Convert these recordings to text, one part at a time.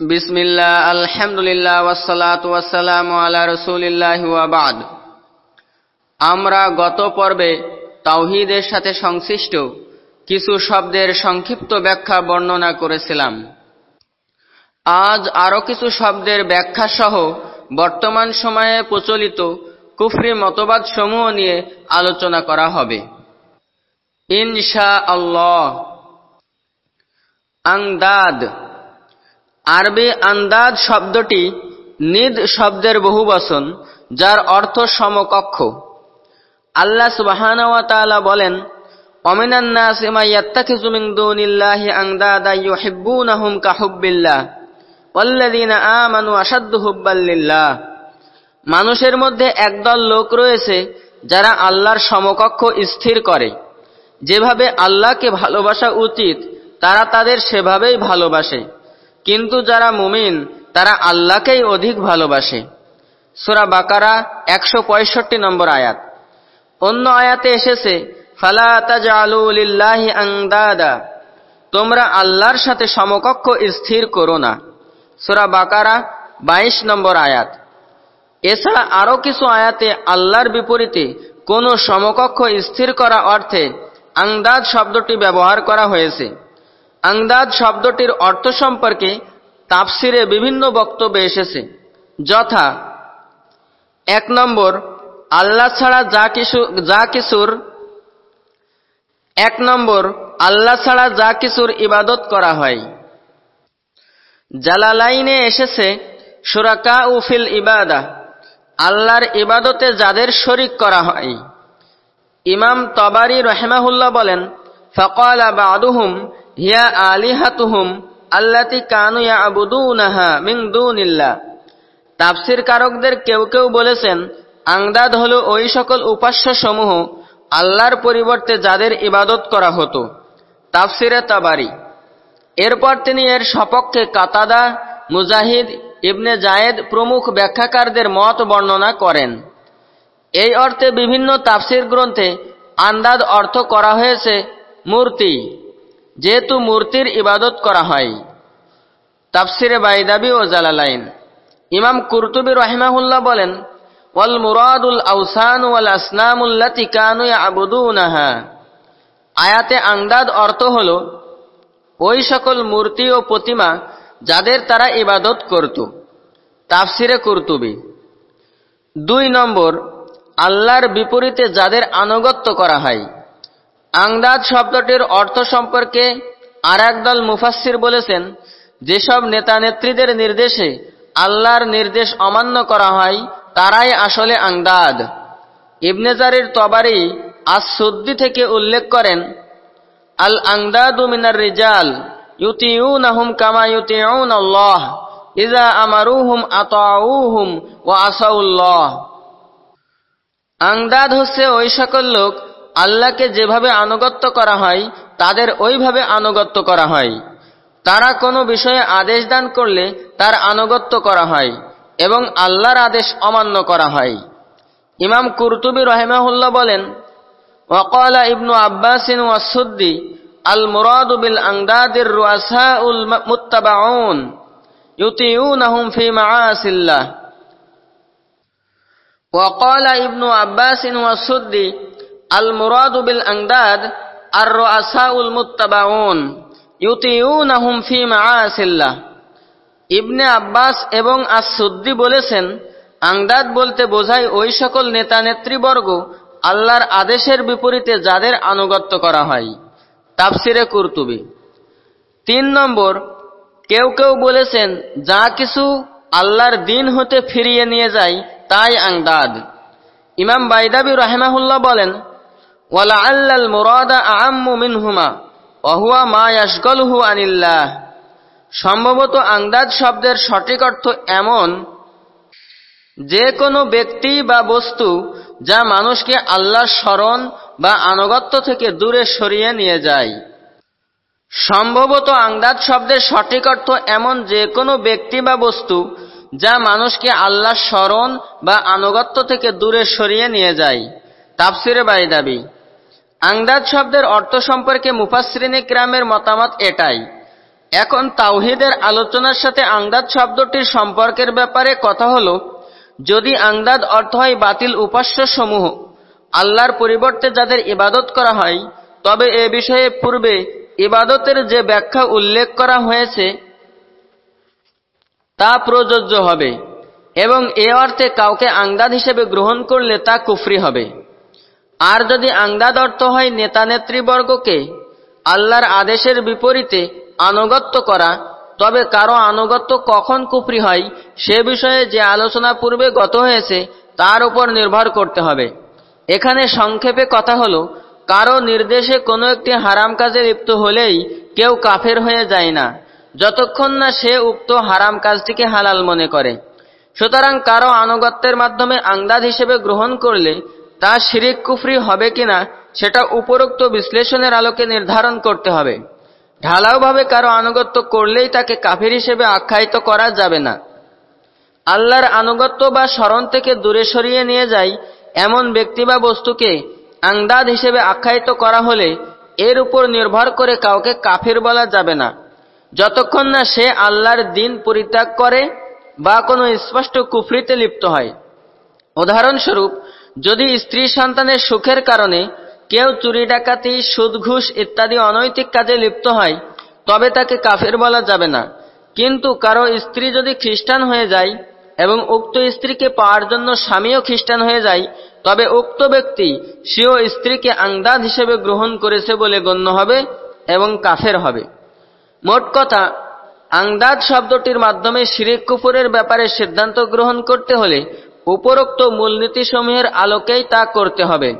বিসমিল্লাহ, আলহামদুলিল্লাহ ওয়াসালাত ওয়াসালাম আলা রসুলিল্লাহ ওয়াবাদ আমরা গত পর্বে তাওহিদের সাথে সংশ্লিষ্ট কিছু শব্দের সংক্ষিপ্ত ব্যাখ্যা বর্ণনা করেছিলাম। আজ আরও কিছু শব্দের ব্যাখ্যা সহ বর্তমান সময়ে প্রচলিত কুফরি মতবাদ সমূহ নিয়ে আলোচনা করা হবে। ইনশা আল্লাহ আংদাদ আরবি আন্দাজ শব্দটি নিদ শব্দের বহু বহুবচন, যার অর্থ সমকক্ষ। আল্লাহ সুবাহান বলেন মিন আমানু আশাদ্দু হুব্বাল লিল্লাহ। মানুষের মধ্যে একদল লোক রয়েছে যারা আল্লাহর সমকক্ষ স্থির করে। যেভাবে আল্লাহকে ভালোবাসা উচিত, তারা তাদের সেভাবেই ভালোবাসে। কিন্তু যারা মুমিন, তারা আল্লাহকেই অধিক ভালোবাসে। সুরা বাকারা একশো পঁয়ষট্টি নম্বর আয়াত। অন্য আয়াতে এসেছে, ফালা তোমরা আল্লাহর সাথে সমকক্ষ স্থির করো না। সুরা বাকারা ২২ নম্বর আয়াত। এছাড়া আরও কিছু আয়াতে আল্লাহর বিপরীতে কোনো সমকক্ষ স্থির করা অর্থে আংদাদ শব্দটি ব্যবহার করা হয়েছে। আংদাদ শব্দটির অর্থ সম্পর্কে তাফসিরে বিভিন্ন বক্তব্য এসেছে। যথা, এক নম্বর, আল্লাহ ছাড়া যা কিছু, যা কিছুর, এক নম্বর, আল্লাহ ছাড়া যা কিছুর ইবাদত করা হয়। জালালাইনে এসেছে, সুরাকা উফিল ইবাদা, আল্লাহর ইবাদতে যাদের শরিক করা হয়। ইমাম তবারি রহমাহুল্লাহ বলেন, ফকাল বাদুহুম হিয়া আলিহাতুহুম আল্লাতি কানু ইয়াবুদুনাহা মিন দুনিল্লাহ। তাফসির কারকদের কেউ কেউ বলেছেন আংদাদ হল ওই সকল উপাস্য সমূহ আল্লাহর পরিবর্তে যাদের ইবাদত করা হতো। তাফসিরে তাবারি। এরপর তিনি এর সপক্ষে কাতাদা, মুজাহিদ, ইবনে জায়েদ প্রমুখ ব্যাখ্যাকারদের মত বর্ণনা করেন। এই অর্থে বিভিন্ন তাফসির গ্রন্থে আন্দাজ অর্থ করা হয়েছে, মূর্তি। যেহেতু মূর্তির ইবাদত করা হয়। তাফসিরে বাইদাবি ও জালালাইন। ইমাম কুরতুবি রহিমাহুল্লাহ বলেন, ওয়াল মুরাদুল আউসান ওয়াল আসনামুল্লাতি কানু ইয়াবুদুনাহা। আয়াতে আন্দাদ অর্থ হল, ওই সকল মূর্তি ও প্রতিমা যাদের তারা ইবাদত করত। তাফসিরে কুরতুবি। দুই নম্বর, আল্লাহর বিপরীতে যাদের আনুগত্য করা হয়। আংদাদ শব্দটির অর্থ সম্পর্কে আর একদল মুফাসির বলেছেন, যেসব নেতা নেত্রীদের নির্দেশে আল্লাহর নির্দেশ অমান্য করা হয়, তারাই আসলে আংদাদ ইবনেজারির তবারি আজ সুদ্দি থেকে উল্লেখ করেন আল আংদাদু মিনার রিজাল ইউতিউনাহুম কামা আল্লাহ ইজা আমারুহুম আতাউহুম ওয়া আসাউল্লাহ। আংদাদ হচ্ছে ওই সকল লোক আল্লাহকে যেভাবে আনুগত্য করা হয়, তাদের ওইভাবে আনুগত্য করা হয়। তারা কোনো বিষয়ে আদেশ দান করলে তার আনুগত্য করা হয় এবং আল্লাহর আদেশ অমান্য করা হয়। ইমাম কুরতুবি রহেমাহুল্লাহ বলেন, ওয়াকালা ইবনু আব্বাসিন ওয়াসুদ্দি আল মুরাদ বিল আংদাদির রুয়াসাউল মুত্তাবাউন, ইউতিউনাহুম ফি মাআসিল্লাহ। ওয়াকালা ইবনু আব্বাসিন ওয়াসুদ্দি আল মুরাদুবিল আংদাদ আর রাসাউল মুত্তাবাউন, ইউতিউনাহুম ফি মাআসিল্লাহ। ইবনে আব্বাস এবং আসুদ্দি বলেছেন আংদাদ বলতে বোঝায় ওই সকল নেতা নেতৃবর্গ আল্লাহর আদেশের বিপরীতে যাদের আনুগত্য করা হয়। তাফসিরে কুরতুবি। তিন নম্বর, কেউ কেউ বলেছেন, যা কিছু আল্লাহর দিন হতে ফিরিয়ে নিয়ে যায়, তাই আংদাদ ইমাম বাইদাবি রাহেমাহুল্লাহ বলেন ওয়ালা আল্লাল মুরাদা আম্মু মিনহুমা ওহুয়া মা ইয়াশগলহু আনিল্লাহ। সম্ভবত আংদাজ শব্দের সঠিক অর্থ এমন, যে কোনো ব্যক্তি বা বস্তু যা মানুষকে আল্লাহর স্মরণ বা আনুগত্য থেকে দূরে সরিয়ে নিয়ে যায়। সম্ভবত আংদাজ শব্দের সঠিক অর্থ এমন যে কোনো ব্যক্তি বা বস্তু যা মানুষকে আল্লাহ স্মরণ বা আনুগত্য থেকে দূরে সরিয়ে নিয়ে যায়। তাফসিরে বাইদাবি আংদাজ শব্দের অর্থ সম্পর্কে মুফাসরিনে ক্রামের মতামত এটাই। এখন তাওহিদের আলোচনার সাথে আংদাদ শব্দটির সম্পর্কের ব্যাপারে কথা হল, যদি আংদাদ অর্থ হয় বাতিল উপাস্য সমূহ আল্লাহর পরিবর্তে যাদের ইবাদত করা হয়, তবে এ বিষয়ে পূর্বে ইবাদতের যে ব্যাখ্যা উল্লেখ করা হয়েছে, তা প্রযোজ্য হবে এবং এ অর্থে কাউকে আংদাদ হিসেবে গ্রহণ করলে তা কুফরি হবে। আর যদি আংদাদ অর্থ হয় নেতা নেতৃবর্গকে আল্লাহর আদেশের বিপরীতে আনুগত্য করা, তবে কারও আনুগত্য কখন কুফরি হয় সে বিষয়ে যে আলোচনা পূর্বে গত হয়েছে, তার উপর নির্ভর করতে হবে। এখানে সংক্ষেপে কথা হল, কারও নির্দেশে কোনো একটি হারাম কাজে লিপ্ত হলেই কেউ কাফের হয়ে যায় না, যতক্ষণ না সে উক্ত হারাম কাজটিকে হালাল মনে করে। সুতরাং কারও আনুগত্যের মাধ্যমে আংদাদ হিসেবে গ্রহণ করলে তা শিরিক কুফরি হবে কিনা, সেটা উপরোক্ত বিশ্লেষণের আলোকে নির্ধারণ করতে হবে। ঢালাওভাবে কারও আনুগত্য করলেই তাকে কাফির হিসেবে আখ্যায়িত করা যাবে না। আল্লাহর আনুগত্য বা স্মরণ থেকে দূরে সরিয়ে নিয়ে যায় এমন ব্যক্তি বা বস্তুকে আংদাদ হিসেবে আখ্যায়িত করা হলে এর উপর নির্ভর করে কাউকে কাফির বলা যাবে না। যতক্ষণ না সে আল্লাহর দিন পরিত্যাগ করে বা কোনো স্পষ্ট কুফরিতে লিপ্ত হয়। উদাহরণস্বরূপ যদি স্ত্রী সন্তানের সুখের কারণে কেউ চুরি ডাকাতি সুদ ঘুষ ইত্যাদি অনৈতিক কাজে লিপ্ত হয়, তবে তাকে কাফের বলা যাবে না। কিন্তু কারও স্ত্রী যদি খ্রিস্টান হয়ে যায় এবং উক্ত স্ত্রীকে পাওয়ার জন্য স্বামীও খ্রিস্টান হয়ে যায়, তবে উক্ত ব্যক্তি সেও স্ত্রীকে আংদাদ হিসেবে গ্রহণ করেছে বলে গণ্য হবে এবং কাফের হবে। মোট কথা আংদাদ শব্দটির মাধ্যমে শিরিক কুফুরের ব্যাপারে সিদ্ধান্ত গ্রহণ করতে হলে উপরোক্ত মূলনীতিসমূহের আলোকেই তা করতে হবে।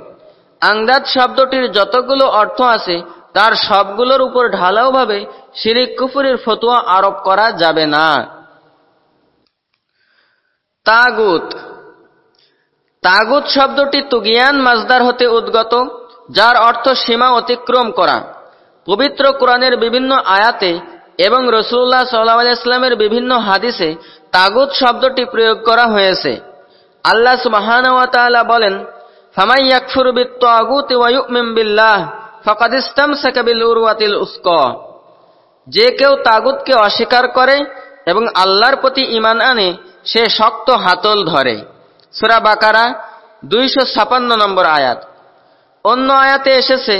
আংদাদ শব্দটির যতগুলো অর্থ আছে, তার সবগুলোর উপর ঢালাওভাবে শিরিক কুফুরের ফতুয়া আরোপ করা যাবে না। তাগুত। তাগুত শব্দটি তুগিয়ান মাজদার হতে উদ্গত, যার অর্থ সীমা অতিক্রম করা। পবিত্র কোরআনের বিভিন্ন আয়াতে এবং রসুল্লাহ সাল্লাহ বিভিন্ন হাদিসে তাগুত শব্দটি প্রয়োগ করা হয়েছে। আল্লাহ সুবাহান বলেন যে কেউ তাগুতকে অস্বীকার করে এবং আল্লাহর প্রতি ঈমান আনে, সে শক্ত হাতল ধরে। সূরা বাকারা 256 নম্বর আয়াত। অন্য আয়াতে এসেছে,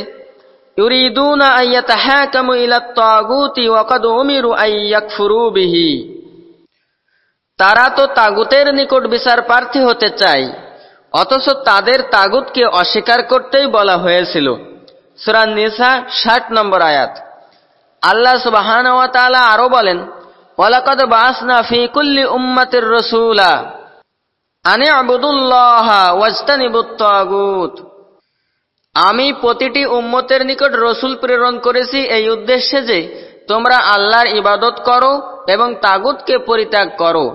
ইউরিদুনা আইয়াতাহাকামু ইলা তাগুতি ওয়া কাদ উমিরু আইয়াকফুরু বিহি। তারা তো তাগুতের নিকট বিচার প্রার্থী হতে চায়, অথচ তাদের তাগুতকে অস্বীকার করতেই বলা হয়েছিল। সুরান নিসা ষাট নম্বর আয়াত। আল্লাহ সুবাহান আরও বলেন, ওয়ালাকাদ বাসনা ফি কুল্লি উম্মাতির রসুলা আনে আবুদুল্লাহ ওয়াজতানিবুত আমি প্রতিটি উম্মতের নিকট রসুল প্রেরণ করেছি এই উদ্দেশ্যে যে তোমরা আল্লাহর ইবাদত করো এবং তাগুতকে পরিত্যাগ করো।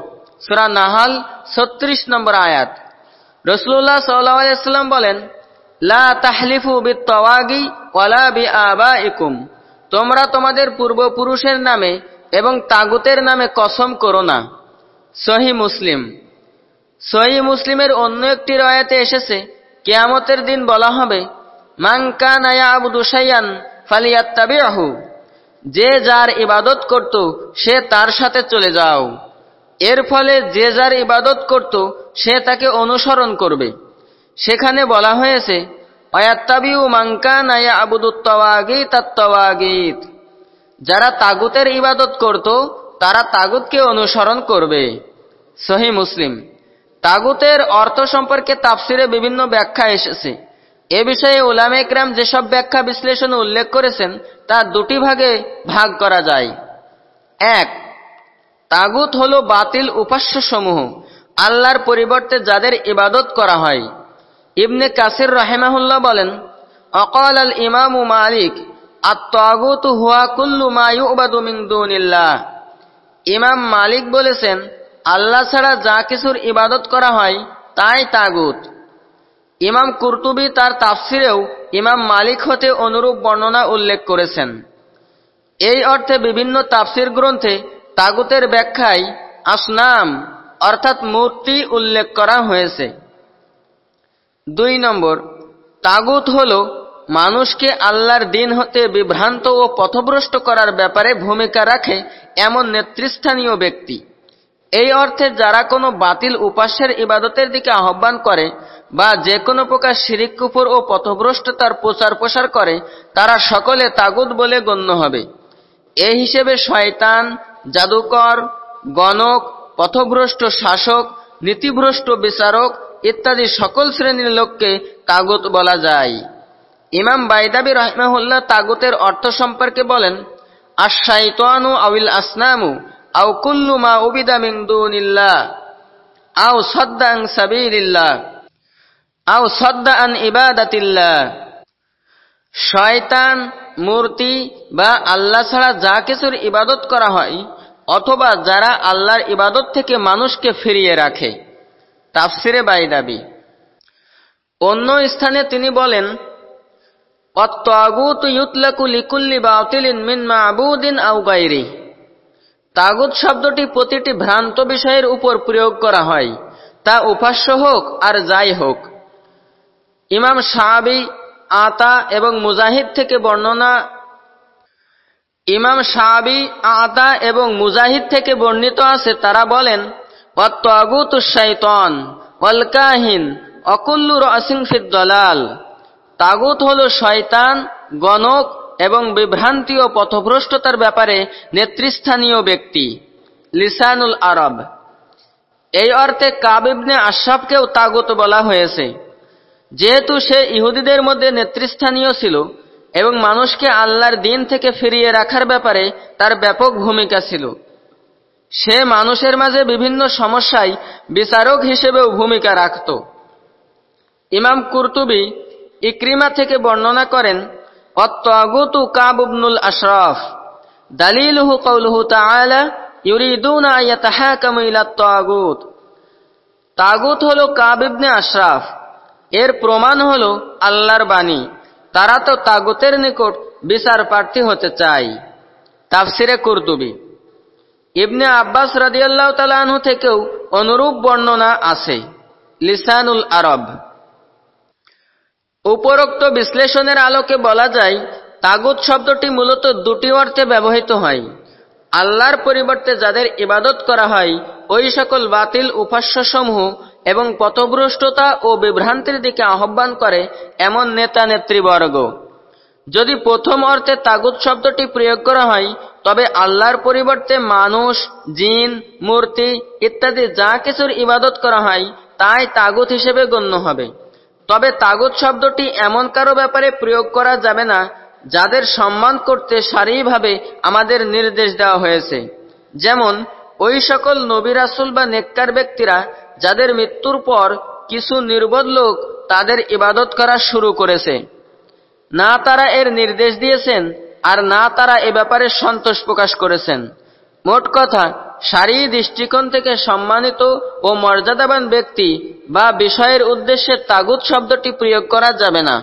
সুরা নাহাল ছত্রিশ নম্বর আয়াত। রসুল্লাহ সাল্লাম বলেন, লা তাহলিফু ওয়ালা বি আবা ইকুম তোমরা তোমাদের পূর্বপুরুষের নামে এবং তাগুতের নামে কসম করো না। সহি মুসলিম। সহি মুসলিমের অন্য একটি রয়াতে এসেছে, কেয়ামতের দিন বলা হবে মাংকা নায়া আবু দুসাইয়ান ফালিয়াত্তাবিআহু। যে যার ইবাদত করত, সে তার সাথে চলে যাও। এর ফলে যে যার ইবাদত করত, সে তাকে অনুসরণ করবে। সেখানে বলা হয়েছে, অয়াত্তাবিউ আত্তাওয়াগিত যারা তাগুতের ইবাদত করত, তারা তাগুতকে অনুসরণ করবে। সহি মুসলিম। তাগুতের অর্থ সম্পর্কে তাফসিরে বিভিন্ন ব্যাখ্যা এসেছে। এ বিষয়ে উলামে একরাম যেসব ব্যাখ্যা বিশ্লেষণ উল্লেখ করেছেন, তা দুটি ভাগে ভাগ করা যায়। এক তাগুত হল বাতিল উপাস্য সমূহ আল্লাহর পরিবর্তে যাদের ইবাদত করা হয়। ইবনে কাসির রাহেমাহুল্লাহ বলেন, অকাল আল ইমামু মালিক আত্মাগুত হুয়া কুল্লু মায়ুবাদু মিন দুনিল্লাহ। ইমাম মালিক বলেছেন, আল্লাহ ছাড়া যা কিছুর ইবাদত করা হয়, তাই তাগুত। ইমাম কুরতুবি তার তাফসিরেও ইমাম মালিক হতে অনুরূপ বর্ণনা উল্লেখ করেছেন। এই অর্থে বিভিন্ন তাফসির গ্রন্থে তাগুতের ব্যাখ্যায় আসনাম অর্থাৎ মূর্তি উল্লেখ করা হয়েছে। দুই নম্বর, তাগুত হল মানুষকে আল্লাহর দিন হতে বিভ্রান্ত ও পথভ্রষ্ট করার ব্যাপারে ভূমিকা রাখে এমন নেতৃস্থানীয় ব্যক্তি। এই অর্থে যারা কোনো বাতিল উপাস্যের ইবাদতের দিকে আহ্বান করে বা যে কোনো প্রকার শিরিক কুপুর ও পথভ্রষ্টতার প্রচার প্রসার করে, তারা সকলে তাগুদ বলে গণ্য হবে। এ হিসেবে শয়তান জাদুকর, গণক, পথভ্রষ্ট শাসক, নীতিভ্রষ্ট বিচারক ইত্যাদি সকল শ্রেণির লোককে তাগুত বলা যায়। ইমাম বাইদাবি রহমাহুল্লাহ তাগুতের অর্থ সম্পর্কে বলেন আশাইতানু আউল আসনামু আও কুল্লু মা উবিদা মিন দুনিল্লাহ আও সাদ্দা আন সাবিলিল্লাহ আও সাদ্দা আন ইবাদাতিল্লাহ শয়তান, মূর্তি বা আল্লাহ ছাড়া যা কিছুর ইবাদত করা হয়, অথবা যারা আল্লাহর ইবাদত থেকে মানুষকে ফিরিয়ে রাখে। তাফসিরে বাই দাবি অন্য স্থানে তিনি বলেন, অত্তাগুত তাগুত শব্দটি প্রতিটি ভ্রান্ত বিষয়ের উপর প্রয়োগ করা হয়, তা উপাস্য হোক আর যাই হোক। ইমাম সাহাবি আতা এবং মুজাহিদ থেকে বর্ণনা, ইমাম সাহাবি আতা এবং মুজাহিদ থেকে বর্ণিত আছে, তারা বলেন অত্যাগুতুসাইতন অলকাহিন অকুল্লুর অসিংফিদ দলাল। তাগুত হল শয়তান, গণক এবং বিভ্রান্তি ও পথভ্রষ্টতার ব্যাপারে নেতৃস্থানীয় ব্যক্তি। লিসানুল আরব। এই অর্থে কাবিবনে আশরাফকেও তাগুত বলা হয়েছে। যেহেতু সে ইহুদিদের মধ্যে নেতৃস্থানীয় ছিল এবং মানুষকে আল্লাহর দিন থেকে ফিরিয়ে রাখার ব্যাপারে তার ব্যাপক ভূমিকা ছিল, সে মানুষের মাঝে বিভিন্ন সমস্যায় বিচারক হিসেবেও ভূমিকা রাখত। ইমাম কুরতুবি ইক্রিমা থেকে বর্ণনা করেন, অত্তাগুতু কাবুবনুল আশরাফ, দালিলুহু কৌলুহু তাআলা, ইউরিদুনা ইয়াতাহাকামু ইলা তাগুত তাগুত হলো কাবিবনে আশরাফ। এর প্রমাণ হল আল্লাহর বাণী। তারা তো তাগুতের নিকট বিচার প্রার্থী হতে চায়। তাফসিরে কুরতুবি। ইবনে আব্বাস রাদিয়াল্লাহ তালাহু থেকেও অনুরূপ বর্ণনা আছে। লিসানুল আরব। উপরোক্ত বিশ্লেষণের আলোকে বলা যায়, তাগুত শব্দটি মূলত দুটি অর্থে ব্যবহৃত হয়। আল্লাহর পরিবর্তে যাদের ইবাদত করা হয়, ওই সকল বাতিল উপাস্যসমূহ এবং পথভ্রষ্টতা ও বিভ্রান্তির দিকে আহ্বান করে এমন নেতা নেতৃবর্গ। যদি প্রথম অর্থে তাগুত শব্দটি প্রয়োগ করা হয়, তবে আল্লাহর পরিবর্তে মানুষ, জিন, মূর্তি ইত্যাদি যা কিছুর ইবাদত করা হয়, তাই তাগুত হিসেবে গণ্য হবে। তবে তাগুত শব্দটি এমন কারও ব্যাপারে প্রয়োগ করা যাবে না, যাদের সম্মান করতে সারিভাবে আমাদের নির্দেশ দেওয়া হয়েছে। যেমন, ওই সকল নবিরাসুল বা নেককার ব্যক্তিরা যাদের মৃত্যুর পর কিছু নির্বোধ লোক তাদের ইবাদত করা শুরু করেছে। না তারা এর নির্দেশ দিয়েছেন, আর না তারা এ ব্যাপারে সন্তোষ প্রকাশ করেছেন। মোট কথা, সারি দৃষ্টিকোণ থেকে সম্মানিত ও মর্যাদাবান ব্যক্তি বা বিষয়ের উদ্দেশ্যে তাগুত শব্দটি প্রয়োগ করা যাবে না।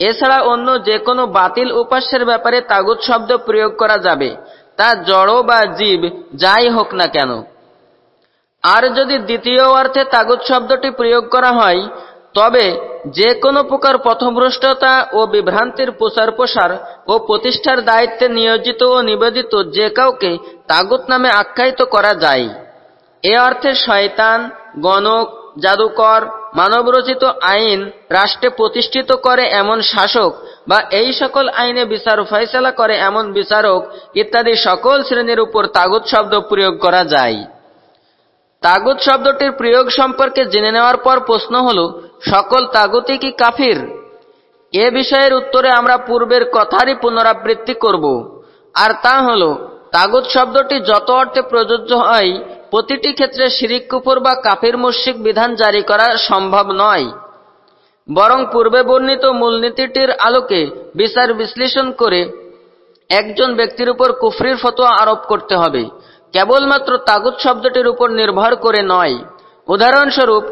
এছাড়া অন্য যে কোনো বাতিল উপাস্যের ব্যাপারে তাগুত শব্দ প্রয়োগ করা যাবে, তা জড় বা জীব যাই হোক না কেন। আর যদি দ্বিতীয় অর্থে তাগুত শব্দটি প্রয়োগ করা হয়, তবে যে কোনো প্রকার পথভ্রষ্টতা ও বিভ্রান্তির প্রচার প্রসার ও প্রতিষ্ঠার দায়িত্বে নিয়োজিত ও নিবেদিত যে কাউকে তাগুত নামে আখ্যায়িত করা যায়। এ অর্থে শয়তান, গণক, জাদুকর, মানবরচিত আইন রাষ্ট্রে প্রতিষ্ঠিত করে এমন শাসক বা এই সকল আইনে বিচার ফয়সলা করে এমন বিচারক ইত্যাদি সকল শ্রেণির উপর তাগুত শব্দ প্রয়োগ করা যায়। তাগুত শব্দটির প্রয়োগ সম্পর্কে জেনে নেওয়ার পর প্রশ্ন হল, সকল তাগুতি কি কাফির? এ বিষয়ের উত্তরে আমরা পূর্বের কথারই পুনরাবৃত্তি করব। আর তা হল, তাগুত শব্দটি যত অর্থে প্রযোজ্য হয়, প্রতিটি ক্ষেত্রে শিরিক কুপুর বা কাফির মুশিক বিধান জারি করা সম্ভব নয়। বরং পূর্বে বর্ণিত মূলনীতিটির আলোকে বিচার বিশ্লেষণ করে একজন ব্যক্তির উপর কুফরির ফতোয়া আরোপ করতে হবে। কেবলমাত্র তাগুত শব্দটির উপর নির্ভর করে নয়। উদাহরণস্বরূপ,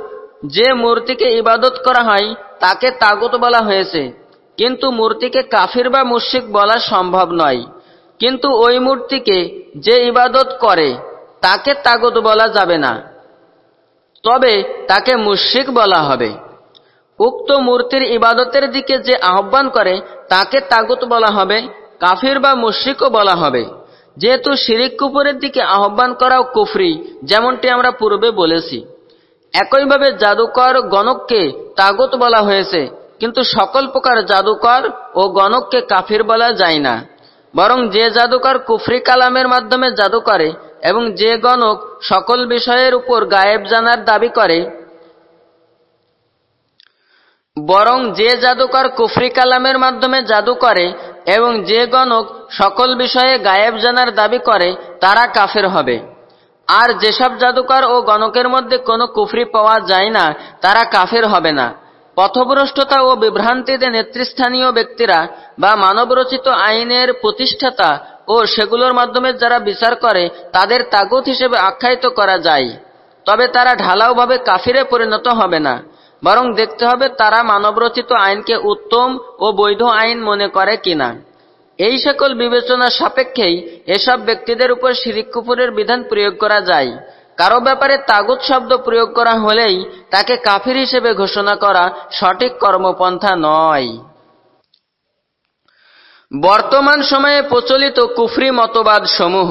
যে মূর্তিকে ইবাদত করা হয়, তাকে তাগুত বলা হয়েছে। কিন্তু মূর্তিকে কাফির বা মুশিক বলা সম্ভব নয়। কিন্তু ওই মূর্তিকে যে ইবাদত করে, তাকে তাগুত বলা যাবে না। তবে তাকে মুশিক বলা হবে। উক্ত মূর্তির ইবাদতের দিকে যে আহ্বান করে, তাকে তাগুত বলা হবে, কাফির বা মুশিকও বলা হবে। যেহেতু শিরিক কুপুরের দিকে আহ্বান করাও কুফরি, যেমনটি আমরা পূর্বে বলেছি। একইভাবে জাদুকর গণককে তাগত বলা হয়েছে, কিন্তু সকল প্রকার জাদুকর ও গণককে কাফির বলা যায় না। বরং যে জাদুকর কুফরি কালামের মাধ্যমে জাদু করে এবং যে গণক সকল বিষয়ের উপর গায়েব জানার দাবি করে, বরং যে জাদুকর কুফরি কালামের মাধ্যমে জাদু করে এবং যে গণক সকল বিষয়ে গায়েব জানার দাবি করে, তারা কাফের হবে। আর যেসব জাদুকর ও গণকের মধ্যে কোনো কুফরি পাওয়া যায় না, তারা কাফের হবে না। পথভ্রষ্টতা ও বিভ্রান্তিতে নেতৃস্থানীয় ব্যক্তিরা বা মানবরচিত আইনের প্রতিষ্ঠাতা ও সেগুলোর মাধ্যমে যারা বিচার করে, তাদের তাগুত হিসেবে আখ্যায়িত করা যায়। তবে তারা ঢালাওভাবে কাফিরে পরিণত হবে না। বরং দেখতে হবে তারা মানবরচিত আইনকে উত্তম ও বৈধ আইন মনে করে কিনা। এই সকল বিবেচনা সাপেক্ষেই এসব ব্যক্তিদের উপর শিরিক কুপুরের বিধান প্রয়োগ করা যায়। কারও ব্যাপারে তাগুত শব্দ প্রয়োগ করা হলেই তাকে কাফির হিসেবে ঘোষণা করা সঠিক কর্মপন্থা নয়। বর্তমান সময়ে প্রচলিত কুফরি মতবাদ সমূহ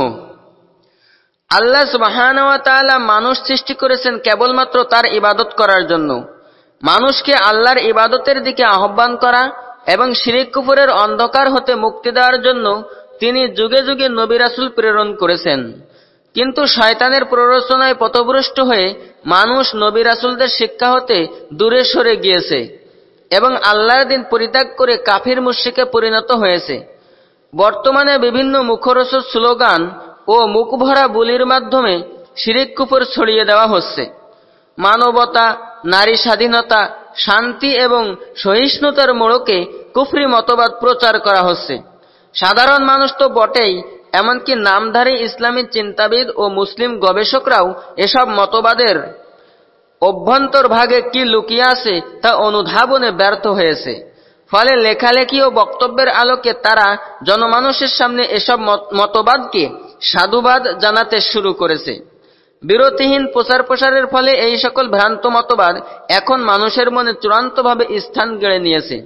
আল্লাহ মানুষ সৃষ্টি করেছেন কেবলমাত্র তার ইবাদত করার জন্য। মানুষকে আল্লাহর ইবাদতের দিকে আহ্বান করা এবং শিরিক কুফুরের অন্ধকার হতে মুক্তি দেওয়ার জন্য তিনি যুগে যুগে নবিরাসুল প্রেরণ করেছেন। কিন্তু শয়তানের প্ররোচনায় পথভ্রষ্ট হয়ে মানুষ নবিরাসুলদের শিক্ষা হতে দূরে সরে গিয়েছে এবং আল্লাহর দিন পরিত্যাগ করে কাফির মুশ্রিকে পরিণত হয়েছে। বর্তমানে বিভিন্ন মুখরসদ স্লোগান ও মুখভরা বুলির মাধ্যমে শিরিক কুপুর ছড়িয়ে দেওয়া হচ্ছে। মানবতা নারী স্বাধীনতা, শান্তি এবং সহিষ্ণুতার মোড়কে কুফরি মতবাদ প্রচার করা হচ্ছে। সাধারণ মানুষ তো বটেই, এমনকি নামধারী ইসলামী চিন্তাবিদ ও মুসলিম গবেষকরাও এসব মতবাদের অভ্যন্তর ভাগে কি লুকিয়ে আছে তা অনুধাবনে ব্যর্থ হয়েছে। ফলে লেখালেখি ও বক্তব্যের আলোকে তারা জনমানুষের সামনে এসব মতবাদকে সাধুবাদ জানাতে শুরু করেছে। বিরতিহীন প্রচার প্রসারের ফলে এই সকল ভ্রান্ত মতবাদ এখন মানুষের মনে চূড়ান্তভাবে স্থান গেড়ে নিয়েছে।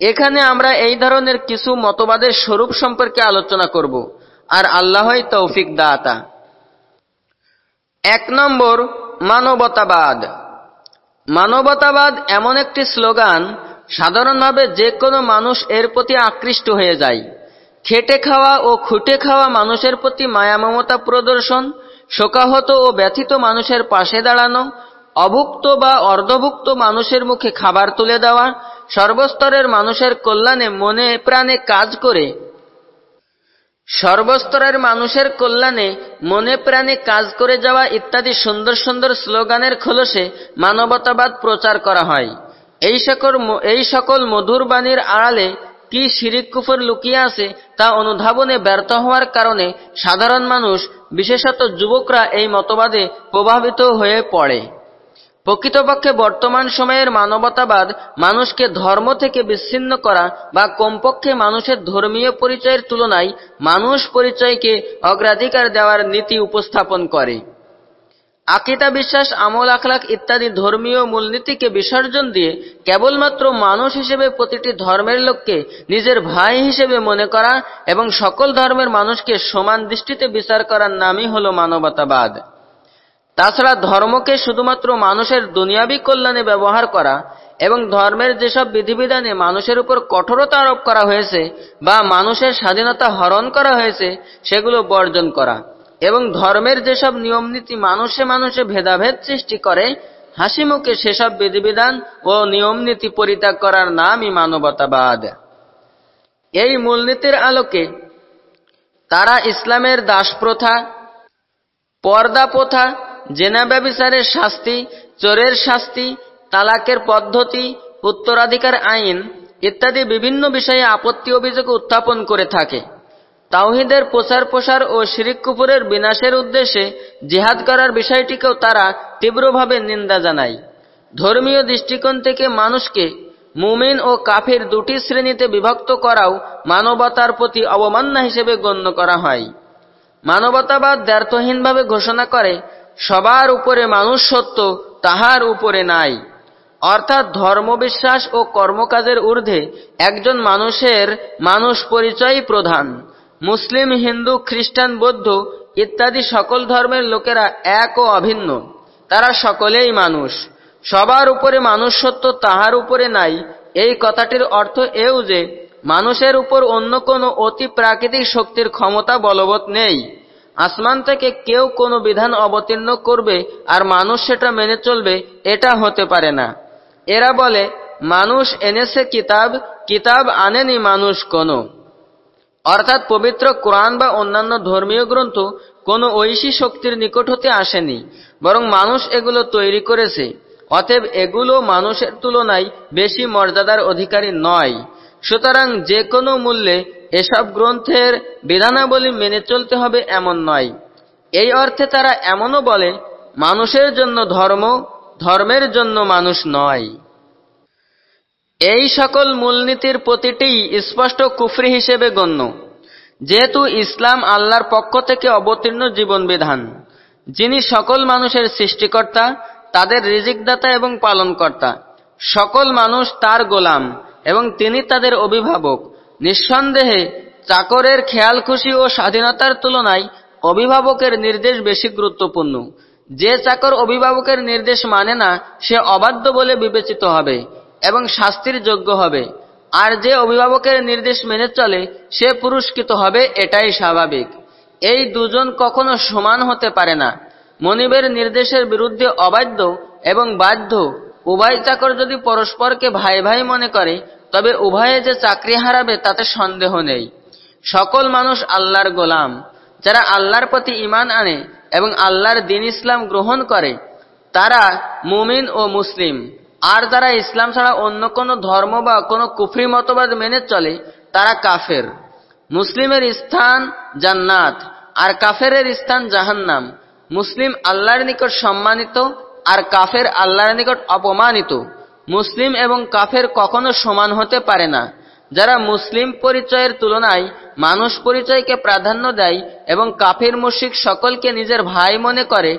এখানে আমরা এই ধরনের কিছু মতবাদের স্বরূপ সম্পর্কে আলোচনা করব, আর আল্লাহই তৌফিক দাতা। এক নম্বর, মানবতাবাদ। মানবতাবাদ এমন একটি স্লোগান, সাধারণভাবে যে কোনো মানুষ এর প্রতি আকৃষ্ট হয়ে যায়। খেটে খাওয়া ও খুঁটে খাওয়া মানুষের প্রতি মায়া মমতা প্রদর্শন শোকাহত ও ব্যথিত মানুষের পাশে দাঁড়ানো, অভুক্ত বা অর্ধভুক্ত মানুষের মুখে খাবার তুলে দেওয়া, সর্বস্তরের মানুষের কল্যাণে মনে প্রাণে কাজ করে। সর্বস্তরের মানুষের কল্যাণে মনে প্রাণে কাজ করে যাওয়া ইত্যাদি সুন্দর সুন্দর স্লোগানের খোলসে মানবতাবাদ প্রচার করা হয়। এই সকল এই সকল মধুর বাণীর আড়ালে কি শিরিক কুফর লুকিয়ে আছে তা অনুধাবনে ব্যর্থ হওয়ার কারণে সাধারণ মানুষ, বিশেষত যুবকরা এই মতবাদে প্রভাবিত হয়ে পড়ে। প্রকৃতপক্ষে বর্তমান সময়ের মানবতাবাদ মানুষকে ধর্ম থেকে বিচ্ছিন্ন করা বা কমপক্ষে মানুষের ধর্মীয় পরিচয়ের তুলনায় মানুষ পরিচয়কে অগ্রাধিকার দেওয়ার নীতি উপস্থাপন করে। আকিতা বিশ্বাস, আমল আখলাক ইত্যাদি ধর্মীয় মূলনীতিকে বিসর্জন দিয়ে কেবলমাত্র মানুষ হিসেবে প্রতিটি ধর্মের লোককে নিজের ভাই হিসেবে মনে করা এবং সকল ধর্মের মানুষকে সমান দৃষ্টিতে বিচার করার নামই হল মানবতাবাদ। তাছাড়া ধর্মকে শুধুমাত্র মানুষের দুনিয়াবি কল্যাণে ব্যবহার করা এবং ধর্মের যেসব বিধিবিধানে মানুষের উপর কঠোরতা আরোপ করা হয়েছে বা মানুষের স্বাধীনতা হরণ করা হয়েছে, সেগুলো বর্জন করা। এবং ধর্মের যেসব নিয়মনীতি মানুষে মানুষে ভেদাভেদ সৃষ্টি করে, হাসি মুখে সেসব বিধিবিধান ও নিয়মনীতি পরিত্যাগ করার নামই মানবতাবাদ। এই মূলনীতির আলোকে তারা ইসলামের দাস প্রথা পর্দা প্রথা, জেনা ব্যবিচারের শাস্তি, চোরের শাস্তি, তালাকের পদ্ধতি, উত্তরাধিকার আইন ইত্যাদি বিভিন্ন বিষয়ে আপত্তি অভিযোগ উত্থাপন করে থাকে। তাওহিদের প্রচার প্রসার ও শিরিক কুপুরের বিনাশের উদ্দেশ্যে জেহাদ করার বিষয়টিকেও তারা তীব্রভাবে নিন্দা জানায়। ধর্মীয় দৃষ্টিকোণ থেকে মানুষকে মুমিন ও কাফির দুটি শ্রেণীতে বিভক্ত করাও মানবতার প্রতি অবমাননা হিসেবে গণ্য করা হয়। মানবতাবাদ দ্ব্যর্থহীনভাবে ঘোষণা করে, সবার উপরে মানুষ সত্য, তাহার উপরে নাই। অর্থাৎ ধর্মবিশ্বাস ও কর্মকাজের ঊর্ধ্বে একজন মানুষের মানুষ পরিচয় প্রধান। মুসলিম, হিন্দু, খ্রিস্টান, বৌদ্ধ ইত্যাদি সকল ধর্মের লোকেরা এক ও অভিন্ন। তারা সকলেই মানুষ। সবার উপরে মানুষ সত্য তাহার উপরে নাই। এই কথাটির অর্থ এও যে, মানুষের উপর অন্য কোনো অতি প্রাকৃতিক শক্তির ক্ষমতা বলবৎ নেই। আসমান থেকে কেউ কোনো বিধান অবতীর্ণ করবে আর মানুষ সেটা মেনে চলবে, এটা হতে পারে না। এরা বলে, মানুষ এনেছে কিতাব কিতাব আনেনি মানুষ কোনো। অর্থাৎ পবিত্র কোরআন বা অন্যান্য ধর্মীয় গ্রন্থ কোনো ঐশী শক্তির নিকট হতে আসেনি, বরং মানুষ এগুলো তৈরি করেছে। অতএব এগুলো মানুষের তুলনায় বেশি মর্যাদার অধিকারী নয়। সুতরাং যে কোনো মূল্যে এসব গ্রন্থের বিধানাবলী মেনে চলতে হবে এমন নয়। এই অর্থে তারা এমনও বলে, মানুষের জন্য ধর্ম, ধর্মের জন্য মানুষ নয়। এই সকল মূলনীতির প্রতিটিই স্পষ্ট কুফরি হিসেবে গণ্য। যেহেতু ইসলাম আল্লাহর পক্ষ থেকে অবতীর্ণ জীবন বিধান যিনি সকল মানুষের সৃষ্টিকর্তা, তাদের রিজিকদাতা এবং পালনকর্তা, সকল মানুষ তার গোলাম এবং তিনি তাদের অভিভাবক। নিঃসন্দেহে চাকরের খেয়াল খুশি ও স্বাধীনতার তুলনায় অভিভাবকের নির্দেশ বেশি গুরুত্বপূর্ণ। যে চাকর অভিভাবকের নির্দেশ মানে না, সে অবাধ্য বলে বিবেচিত হবে। এবং শাস্তির যোগ্য হবে। আর যে অভিভাবকের নির্দেশ মেনে চলে, সে পুরস্কৃত হবে, এটাই স্বাভাবিক। এই দুজন কখনো সমান হতে পারে না। মনিবের নির্দেশের বিরুদ্ধে অবাধ্য এবং বাধ্য। উভয় চাকর যদি পরস্পরকে ভাই ভাই মনে করে, তবে উভয়ে যে চাকরি হারাবে, তাতে সন্দেহ নেই। সকল মানুষ আল্লাহর গোলাম। যারা আল্লাহর প্রতি ইমান আনে এবং আল্লাহর দিন ইসলাম গ্রহণ করে, তারা মুমিন ও মুসলিম। আর যারা ইসলাম ছাড়া অন্য কোনো ধর্ম বা কোনো কুফরি মতবাদ মেনে চলে, তারা কাফের। মুসলিমের স্থান জান্নাত, আর কাফেরের স্থান জাহান্নাম। মুসলিম আল্লাহর নিকট সম্মানিত, আর কাফের আল্লাহর নিকট অপমানিত। মুসলিম এবং কাফের কখনো সমান হতে পারে না। যারা মুসলিম পরিচয়ের তুলনায় মানুষ পরিচয়কে প্রাধান্য দেয় এবং কাফের মুশিক সকলকে নিজের ভাই মনে করে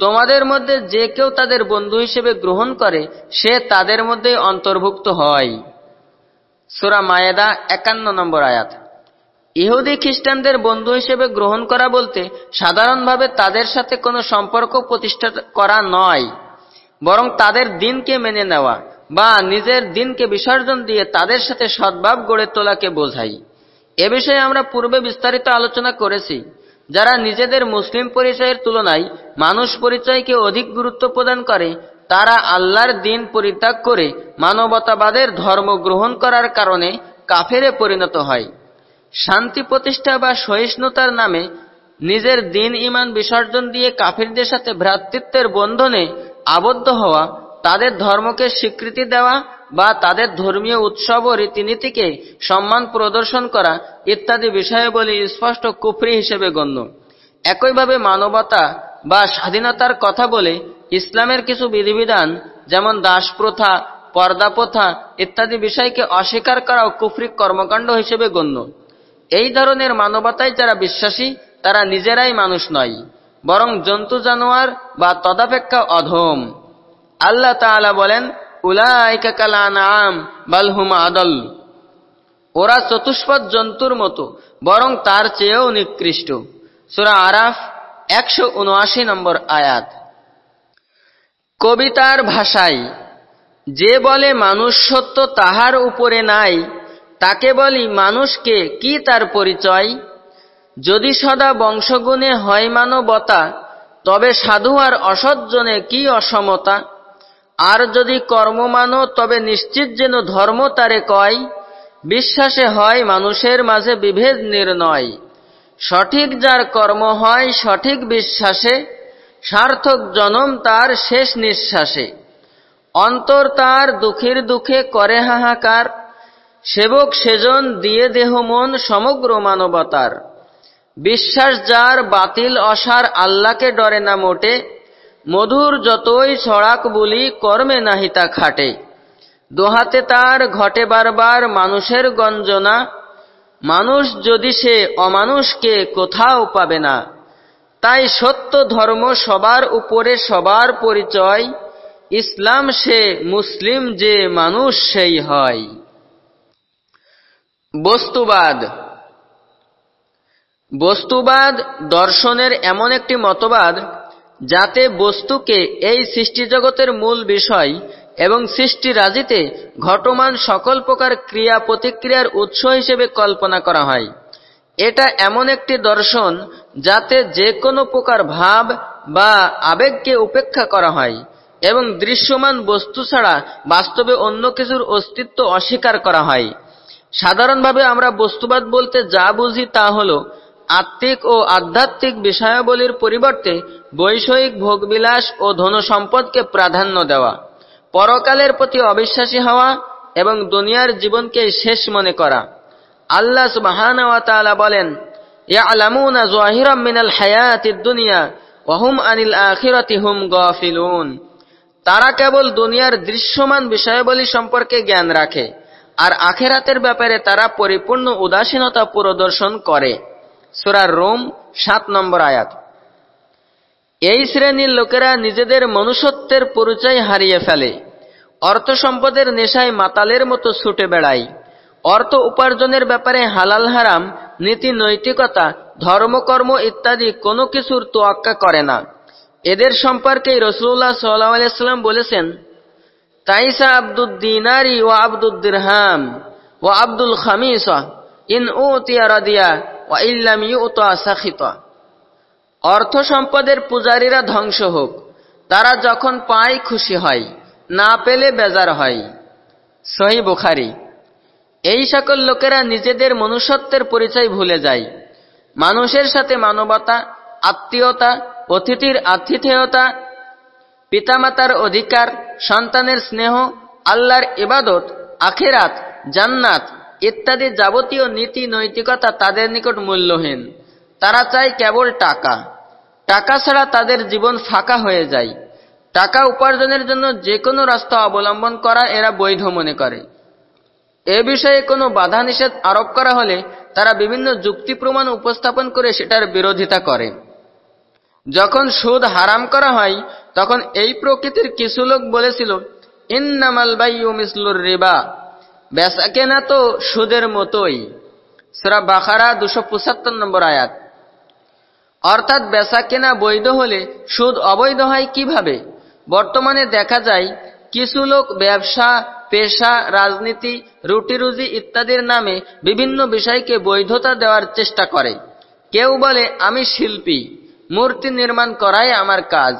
তোমাদের মধ্যে যে কেউ তাদের বন্ধু হিসেবে গ্রহণ করে, সে তাদের মধ্যে অন্তর্ভুক্ত হয়। সুরা মায়েদা একান্ন নম্বর আয়াত। ইহুদি খ্রিস্টানদের বন্ধু হিসেবে গ্রহণ করা বলতে সাধারণভাবে তাদের সাথে কোনো সম্পর্ক প্রতিষ্ঠা করা নয়, বরং তাদের দিনকে মেনে নেওয়া বা নিজের দিনকে বিসর্জন দিয়ে তাদের সাথে সদ্ভাব গড়ে তোলাকে বোঝাই এ বিষয়ে আমরা পূর্বে বিস্তারিত আলোচনা করেছি। যারা নিজেদের মুসলিম পরিচয়ের তুলনায় মানুষ পরিচয়কে অধিক গুরুত্ব প্রদান করে, তারা আল্লাহর দিন পরিত্যাগ করে মানবতাবাদের ধর্ম গ্রহণ করার কারণে কাফেরে পরিণত হয়। শান্তি প্রতিষ্ঠা বা সহিষ্ণুতার নামে নিজের দিন ইমান বিসর্জন দিয়ে কাফিরদের সাথে ভ্রাতৃত্বের বন্ধনে আবদ্ধ হওয়া, তাদের ধর্মকে স্বীকৃতি দেওয়া বা তাদের ধর্মীয় উৎসব ও রীতিনীতিকে সম্মান প্রদর্শন করা ইত্যাদি বিষয়াবলী স্পষ্ট কুফরি হিসেবে গণ্য। একইভাবে মানবতা বা স্বাধীনতার কথা বলে ইসলামের কিছু বিধিবিধান, যেমন দাস প্রথা, পর্দা প্রথা ইত্যাদি বিষয়কে অস্বীকার করাও কুফরি কর্মকাণ্ড হিসেবে গণ্য। এই ধরনের মানবতায় যারা বিশ্বাসী, তারা নিজেরাই মানুষ নয়, বরং জন্তু জানোয়ার বা তদাপেক্ষা অধম। আল্লাহ তাআলা বলেন উলাইকা কালানাম বালহুম আদল। ওরা চতুষ্পদ জন্তুর মতো, বরং তার চেয়েও নিকৃষ্ট। সুরা আরাফ একশো উনআশি নম্বর আয়াত। কবিতার ভাষায়, যে বলে মানুষ সত্য তাহার উপরে নাই, তাকে বলি মানুষকে কি তার পরিচয়? যদি সদা বংশগুণে হয় মানবতা, তবে সাধু আর অসজ্জনে কি অসমতা? আর যদি কর্ম মানো, তবে নিশ্চিত যেন ধর্ম তারে কয়। বিশ্বাসে হয়, মানুষের মাঝে বিভেদ নির্ণয়। সঠিক যার কর্ম হয়, সঠিক বিশ্বাসে। সার্থক জনম তার শেষ নিঃশ্বাসে। অন্তর তার দুঃখের দুঃখে করে হাহাকার। সেবক সেজন দিয়ে দেহ মন সমগ্র মানবতার। বিশ্বাস যার বাতিল অসার আল্লাহকে ডরে না মোটে। মধুর যতই ছড়াক বলি কর্মে নাহিতা খাটে। দোহাতে তার ঘটে বারবার মানুষের গঞ্জনা। মানুষ যদি সে অমানুষকে কোথাও পাবে না, তাই সত্য ধর্ম সবার উপরে সবার পরিচয়। ইসলাম সে, মুসলিম যে মানুষ সেই হয়। বস্তুবাদ। বস্তুবাদ দর্শনের এমন একটি মতবাদ যাতে বস্তুকে এই সৃষ্টিজগতের মূল বিষয় এবং সৃষ্টি রাজিতে ঘটমান সকল প্রকার ক্রিয়া প্রতিক্রিয়ার উৎস হিসেবে কল্পনা করা হয়। এটা এমন একটি দর্শন যাতে যে কোনো প্রকার ভাব বা আবেগকে উপেক্ষা করা হয় এবং দৃশ্যমান বস্তু ছাড়া বাস্তবে অন্য কিছুর অস্তিত্ব অস্বীকার করা হয়। সাধারণভাবে আমরা বস্তুবাদ বলতে যা বুঝি তা হল আত্মিক ও আধ্যাত্মিক বিষয়াবলীর পরিবর্তে বৈষয়িক ভোগবিলাস ও ধনসম্পদকে প্রাধান্য দেওয়া, পরকালের প্রতি অবিশ্বাসী হওয়া এবং দুনিয়ার জীবনকে শেষ মনে করা। আল্লাহ সুবহানাহু ওয়া তাআলা বলেন মিনাল দুনিয়া আনিল তারা কেবল দুনিয়ার দৃশ্যমান বিষয়াবলী সম্পর্কে জ্ঞান রাখে, আর আখেরাতের ব্যাপারে তারা পরিপূর্ণ উদাসীনতা প্রদর্শন করে। সুরার রোম, সাত নম্বর আয়াত। এই শ্রেণির লোকেরা নিজেদের মনুষ্যত্বের পরিচয় হারিয়ে ফেলে। অর্থ সম্পদের নেশায় মাতালের মতো ছুটে বেড়ায়। অর্থ উপার্জনের ব্যাপারে হালাল হারাম, নীতি নৈতিকতা, ধর্মকর্ম ইত্যাদি কোনো কিছুর তোয়াক্কা করে না। এদের সম্পর্কে রসুল্লাহ সাল্লাম বলেছেন, তাইসা আব্দুদ্দিনারি ও আব্দুদ্দিরহাম ও আব্দুল খামিসা, ইন ও তিয়া অর্থ সম্পদের পূজারীরা ধ্বংস হোক, তারা যখন পায় খুশি হয়, না পেলে বেজার হয়। সহি বুখারি। এই সকল লোকেরা নিজেদের মনুষ্যত্বের পরিচয় ভুলে যায়। মানুষের সাথে মানবতা, আত্মীয়তা, অতিথির আতিথেয়তা, পিতামাতার অধিকার, সন্তানের স্নেহ, আল্লাহর ইবাদত, আখেরাত, জান্নাত ইত্যাদি যাবতীয় নীতি নৈতিকতা তাদের নিকট মূল্যহীন। তারা চায় কেবল টাকা। টাকা ছাড়া তাদের জীবন ফাঁকা হয়ে যায়। টাকা উপার্জনের জন্য যে কোনো রাস্তা অবলম্বন করা এরা বৈধ মনে করে। এ বিষয়ে কোনো বাধা নিষেধ আরোপ করা হলে তারা বিভিন্ন যুক্তি প্রমাণ উপস্থাপন করে সেটার বিরোধিতা করে। যখন সুদ হারাম করা হয়, তখন এই প্রকৃতির কিছু লোক বলেছিল, ইন্নামাল বাইউ রিবা। বেসা কেনা তো সুদের মতোই। সুরা বাখারা দুশো পঁচাত্তর নম্বর আয়াত। অর্থাৎ বেচা কেনা বৈধ হলে সুদ অবৈধ হয় কীভাবে? বর্তমানে দেখা যায়, কিছু লোক ব্যবসা, পেশা, রাজনীতি, রুটিরুজি ইত্যাদির নামে বিভিন্ন বিষয়কে বৈধতা দেওয়ার চেষ্টা করে। কেউ বলে, আমি শিল্পী, মূর্তি নির্মাণ করাই আমার কাজ।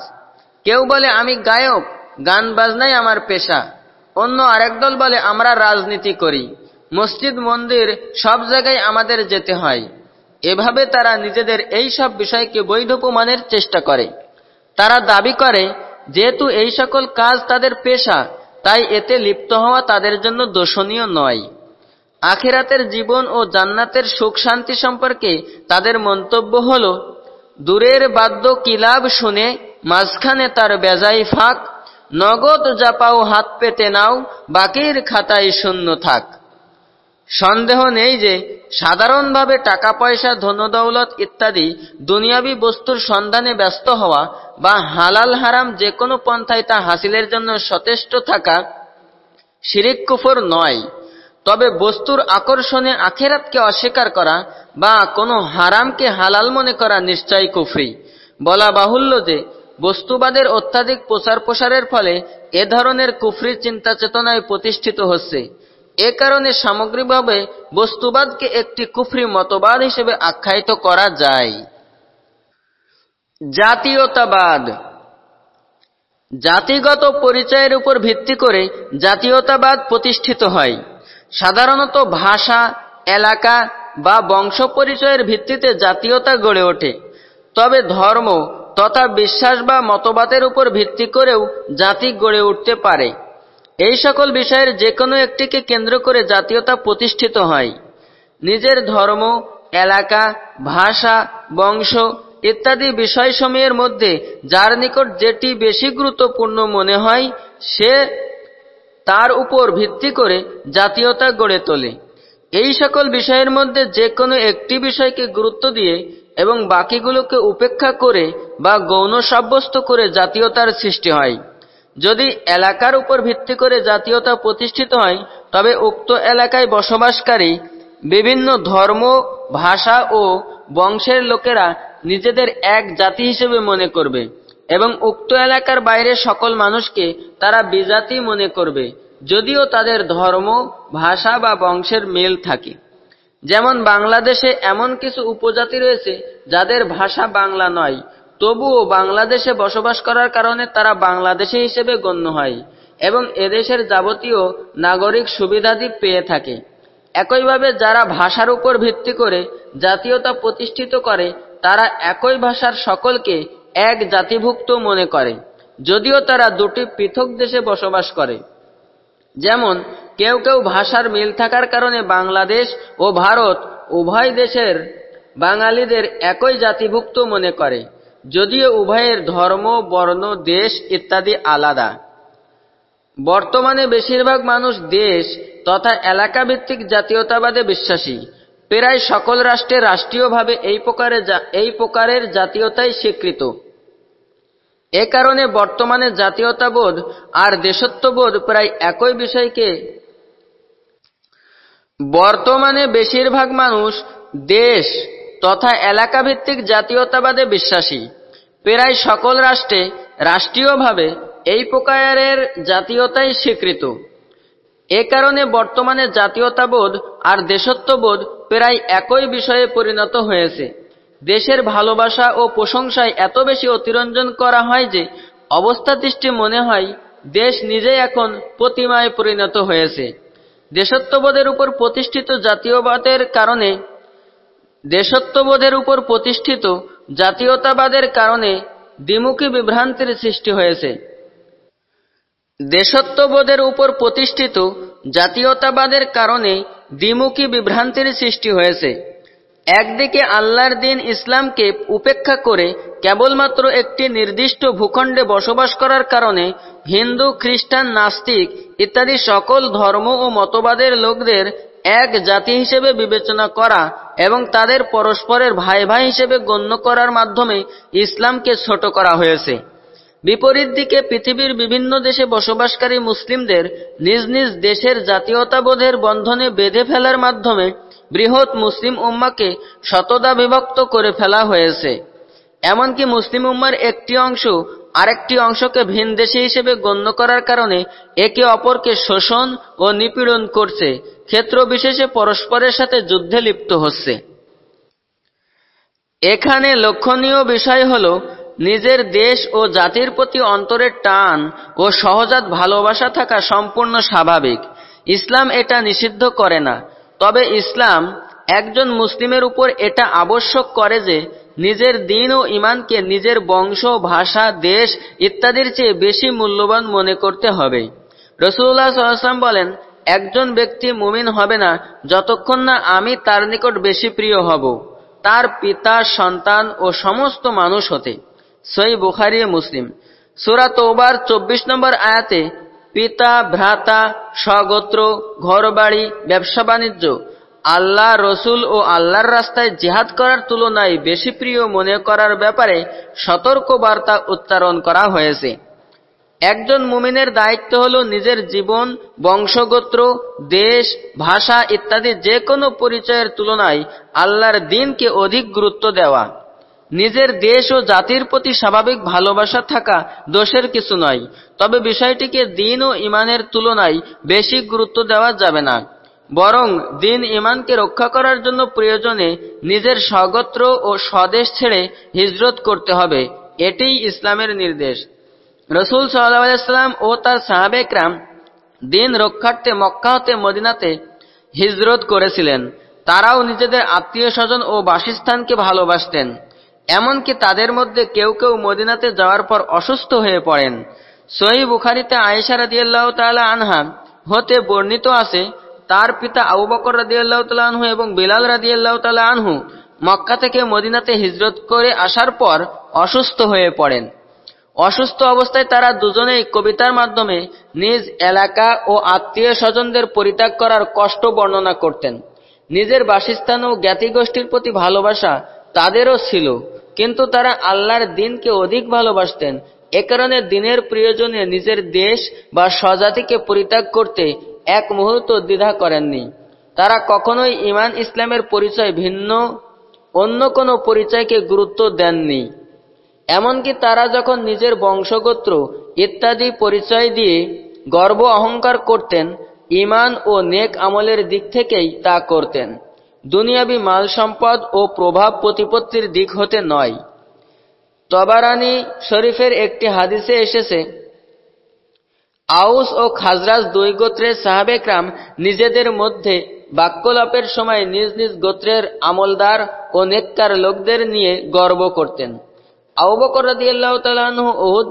কেউ বলে, আমি গায়ক, গান বাজনাই আমার পেশা। অন্য আরেক দল বলে, আমরা রাজনীতি করি। মসজিদ, মন্দির সব জায়গায় আমাদের যেতে হয়। এভাবে তারা নিজেদের এই সব বিষয়কে বৈধ প্রমাণের চেষ্টা করে। তারা দাবি করে, যেহেতু এই সকল কাজ তাদের পেশা, তাই এতে লিপ্ত হওয়া তাদের জন্য দোষণীয় নয়। আখেরাতের জীবন ও জান্নাতের সুখ শান্তি সম্পর্কে তাদের মন্তব্য হল, দূরের বাদ্য কিলাব শুনে মাঝখানে তার বেজাই ফাঁক নগদ জাপাও হাত পেতে নাও, বাকির খাতায় শূন্য থাক। সন্দেহ নেই যে সাধারণভাবে টাকা পয়সা ধনদৌলত ইত্যাদি দুনিয়াবি বস্তুর সন্ধানে ব্যস্ত হওয়া বা হালাল হারাম যে কোনো পন্থায় তা হাসিলের জন্য সচেষ্ট থাকা শিরিক কুফর নয়। তবে বস্তুর আকর্ষণে আখেরাতকে অস্বীকার করা বা কোনো হারামকে হালাল মনে করা নিশ্চয়ই কুফরি। বলা বাহুল্য যে বস্তুবাদের অত্যাধিক প্রচার প্রসারের ফলে এ ধরনের কুফরি চিন্তা চেতনায় প্রতিষ্ঠিত হচ্ছে। এ কারণে সামগ্রিকভাবে বস্তুবাদকে একটি কুফরি মতবাদ হিসেবে আখ্যায়িত করা যায়। জাতীয়তাবাদ। জাতিগত পরিচয়ের উপর ভিত্তি করে জাতীয়তাবাদ প্রতিষ্ঠিত হয়। সাধারণত ভাষা, এলাকা বা বংশ পরিচয়ের ভিত্তিতে জাতীয়তা গড়ে ওঠে। তবে ধর্ম তথা বিশ্বাস বা মতবাদের উপর ভিত্তি করেও জাতি গড়ে উঠতে পারে। এই সকল বিষয়ের যে কোনো একটিকে কেন্দ্র করে জাতীয়তা প্রতিষ্ঠিত হয়। নিজের ধর্ম, এলাকা, ভাষা, বংশ ইত্যাদি বিষয়সমূহের মধ্যে যার নিকট যেটি বেশি গুরুত্বপূর্ণ মনে হয়, সে তার উপর ভিত্তি করে জাতীয়তা গড়ে তোলে। এই সকল বিষয়ের মধ্যে যে কোনো একটি বিষয়কে গুরুত্ব দিয়ে এবং বাকিগুলোকে উপেক্ষা করে বা গৌণ সাব্যস্ত করে জাতীয়তার সৃষ্টি হয়। যদি এলাকার উপর ভিত্তি করে জাতীয়তা প্রতিষ্ঠিত হয়, তবে উক্ত এলাকায় বসবাসকারী বিভিন্ন ধর্ম, ভাষা ও বংশের লোকেরা নিজেদের এক জাতি হিসেবে মনে করবে এবং উক্ত এলাকার বাইরে সকল মানুষকে তারা বিজাতি মনে করবে, যদিও তাদের ধর্ম, ভাষা বা বংশের মেল থাকে। যেমন বাংলাদেশে এমন কিছু উপজাতি রয়েছে যাদের ভাষা বাংলা নয়, তবুও বাংলাদেশে বসবাস করার কারণে তারা বাংলাদেশে হিসেবে গণ্য হয় এবং এদেশের যাবতীয় নাগরিক সুবিধাদি পেয়ে থাকে। একইভাবে যারা ভাষার উপর ভিত্তি করে জাতীয়তা প্রতিষ্ঠিত করে, তারা একই ভাষার সকলকে এক জাতিভুক্ত মনে করে, যদিও তারা দুটি পৃথক দেশে বসবাস করে। যেমন কেউ কেউ ভাষার মিল থাকার কারণে বাংলাদেশ ও ভারত উভয় দেশের বাঙালিদের একই জাতিভুক্ত মনে করে, যদিও উভয়ের ধর্ম, বর্ণ, দেশ ইত্যাদি আলাদা। বর্তমানে বেশিরভাগ মানুষ দেশ তথা এলাকাভিত্তিক জাতীয়তাবাদে বিশ্বাসী। প্রায় সকল রাষ্ট্রে রাষ্ট্রীয়ভাবে এই প্রকারের এই প্রকারের জাতীয়তাই স্বীকৃত। এ কারণে বর্তমানে জাতীয়তাবোধ আর দেশত্ববোধ প্রায় একই বিষয়কে বর্তমানে বেশিরভাগ মানুষ দেশ তথা এলাকাভিত্তিক জাতীয়তাবাদে বিশ্বাসী। প্রায় সকল রাষ্ট্রে রাষ্ট্রীয়ভাবে এই প্রকারের জাতীয়তাই স্বীকৃত। এ কারণে বর্তমানে জাতীয়তাবোধ আর দেশত্ববোধ প্রায় একই বিষয়ে পরিণত হয়েছে। দেশের ভালোবাসা ও প্রশংসায় এত বেশি অতিরঞ্জন করা হয় যে অবস্থা দৃষ্টি মনে হয় দেশ নিজেই এখন প্রতিমায় পরিণত হয়েছে। দেশত্ববোধের উপর প্রতিষ্ঠিত জাতীয়বাদের কারণে, দেশত্ববোধের উপর প্রতিষ্ঠিত জাতীয়তাবাদের কারণে দ্বিমুখী বিভ্রান্তির সৃষ্টি হয়েছে। দেশত্ববোধের উপর প্রতিষ্ঠিত জাতীয়তাবাদের কারণে দ্বিমুখী বিভ্রান্তির সৃষ্টি হয়েছে। একদিকে আল্লাহর দিন ইসলামকে উপেক্ষা করে কেবলমাত্র একটি নির্দিষ্ট ভূখণ্ডে বসবাস করার কারণে হিন্দু, খ্রিস্টান, নাস্তিক ইত্যাদি সকল ধর্ম ও মতবাদের লোকদের এক জাতি হিসেবে বিবেচনা করা এবং তাদের পরস্পরের ভাই ভাই হিসেবে গণ্য করার মাধ্যমে ইসলামকে ছোট করা হয়েছে। বিপরীত দিকে পৃথিবীর বিভিন্ন দেশে বসবাসকারী মুসলিমদের নিজ নিজ দেশের জাতীয়তাবোধের বন্ধনে বেঁধে ফেলার মাধ্যমে বৃহৎ মুসলিম উম্মাকে শতদা বিভক্ত করে ফেলা হয়েছে। এমনকি মুসলিম উম্মার একটি অংশ আরেকটি অংশকে ভিন ভিনদেশী হিসেবে গণ্য করার কারণে একে অপরকে শোষণ ও নিপীড়ন করছে। ক্ষেত্র বিশেষে পরস্পরের সাথে যুদ্ধে লিপ্ত হচ্ছে। এখানে লক্ষণীয় বিষয় হল, নিজের দেশ ও জাতির প্রতি অন্তরের টান ও সহজাত ভালোবাসা থাকা সম্পূর্ণ স্বাভাবিক। ইসলাম এটা নিষিদ্ধ করে না। তবে ইসলাম একজন মুসলিমের উপর এটা আবশ্যক করে যে নিজের দিন ও ইমানকে নিজের বংশ, ভাষা, দেশ ইত্যাদির চেয়ে বেশি মূল্যবান মনে করতে হবে। রসুল্লাহ সাল্লাম বলেন, একজন ব্যক্তি মুমিন হবে না যতক্ষণ না আমি তার নিকট বেশি প্রিয় হব, তার পিতা, সন্তান ও সমস্ত মানুষ হতে। সই বুখারি মুসলিম। সুরা তোবার চব্বিশ নম্বর আয়াতে, পিতা, ভ্রাতা, স্বগোত্র, ঘরবাড়ি ব্যবসা বাণিজ্য আল্লাহ রসুল ও আল্লাহর রাস্তায় জেহাদ করার তুলনায় বেশি প্রিয় মনে করার ব্যাপারে সতর্ক বার্তা উচ্চারণ করা হয়েছে। একজন মুমিনের দায়িত্ব হল নিজের জীবন, বংশগোত্র, দেশ, ভাষা ইত্যাদি যে কোনো পরিচয়ের তুলনায় আল্লাহর দিনকে অধিক গুরুত্ব দেওয়া। নিজের দেশ ও জাতির প্রতি স্বাভাবিক ভালোবাসা থাকা দোষের কিছু নয়, তবে বিষয়টিকে দিন ও ইমানের তুলনায় বেশি গুরুত্ব দেওয়া যাবে না। বরং দিন ইমানকে রক্ষা করার জন্য প্রয়োজনে নিজের স্বগোত্র ও স্বদেশ ছেড়ে হিজরত করতে হবে। এটিই ইসলামের নির্দেশ। রসুল সাল্লাম ও তার সাহাবেকরাম দিন রক্ষার্থে মক্কা হতে মদিনাতে হিজরত করেছিলেন। তারাও নিজেদের আত্মীয় স্বজন ও বাসস্থানকে ভালোবাসতেন। এমনকি তাদের মধ্যে কেউ কেউ মদিনাতে যাওয়ার পর অসুস্থ হয়ে পড়েন। সহি বুখারিতে আয়েশা রাদিয়াল্লাহ তাআলা আনহা হতে বর্ণিত আছে তার পিতা আবু বকর রাদিয়াল্লাহু আনহু এবং বিলাল রাদিয়াল্লাহু তাআলা আনহু মক্কা থেকে মদিনাতে হিজরত করে আসার পর অসুস্থ হয়ে পড়েন। অসুস্থ অবস্থায় তারা দুজনেই কবিতার মাধ্যমে নিজ এলাকা ও আত্মীয় স্বজনদের পরিত্যাগ করার কষ্ট বর্ণনা করতেন। নিজের বাসস্থান ও জ্ঞাতিগোষ্ঠীর প্রতি ভালোবাসা তাদেরও ছিল, কিন্তু তারা আল্লাহর দিনকে অধিক ভালোবাসতেন। এ কারণে দিনের প্রিয়জনে নিজের দেশ বা স্বজাতিকে পরিত্যাগ করতে এক মুহূর্ত দ্বিধা করেননি। তারা কখনোই ইমান ইসলামের পরিচয় ভিন্ন, অন্য কোনো পরিচয়কে গুরুত্ব দেননি। এমনকি তারা যখন নিজের বংশগোত্র ইত্যাদি পরিচয় দিয়ে গর্ব অহংকার করতেন ইমান ও নেক আমলের দিক থেকেই তা করতেন। দুনিয়াবি মাল সম্পদ ও প্রভাব প্রতিপত্তির দিক হতে নয়। তবারানি শরীফের একটি হাদিসে এসেছে আউস ও খাজরাজ দুই গোত্রের সাহাবেকরাম নিজেদের মধ্যে বাক্যলাপের সময় নিজ নিজ গোত্রের আমলদার ও নেককার লোকদের নিয়ে গর্ব করতেন।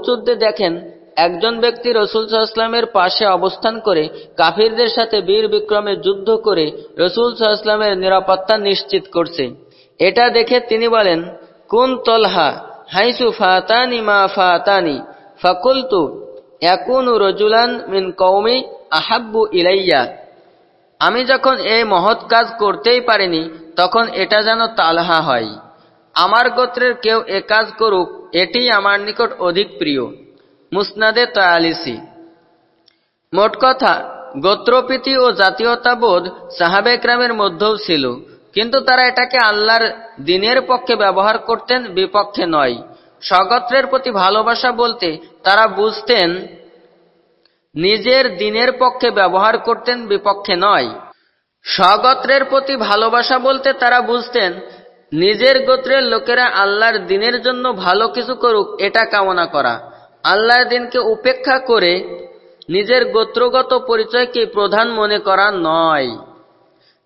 যুদ্ধে দেখেন, একজন ব্যক্তি রসুল সাল্লামের পাশে অবস্থান করে কাফিরদের সাথে বীর বিক্রমে যুদ্ধ করে রসুল সাল্লামের নিরাপত্তা নিশ্চিত করছে। এটা দেখে তিনি বলেন, কুন তলহা হাইসু ফাতানি মা ফাতানি, ফাকুলতু ইয়াকুনু রজুলান মিন কওমি আহাব্বু ইলাইয়া। আমি যখন এই মহৎ কাজ করতেই পারিনি, তখন এটা যেন তালহা হয়। আমার গোত্রের কেউ এ কাজ করুক এটি আমার নিকট অধিক প্রিয়। মুসনাদে তয়ালিসি। মোট কথা, গোত্রপ্রীতি ও জাতীয়তাবোধ সাহাবেকরামের মধ্যেও ছিল, কিন্তু তারা এটাকে আল্লাহর দিনের পক্ষে ব্যবহার করতেন বিপক্ষে নয়। স্বগত্রের প্রতি ভালোবাসা বলতে তারা বুঝতেন, নিজের দিনের পক্ষে ব্যবহার করতেন বিপক্ষে নয়। স্বগত্রের প্রতি ভালোবাসা বলতে তারা বুঝতেন, নিজের গোত্রের লোকেরা আল্লাহর দিনের জন্য ভালো কিছু করুক, এটা কামনা করা। আল্লাহর দিনকে উপেক্ষা করে নিজের গোত্রগত পরিচয়কে প্রধান মনে করা নয়।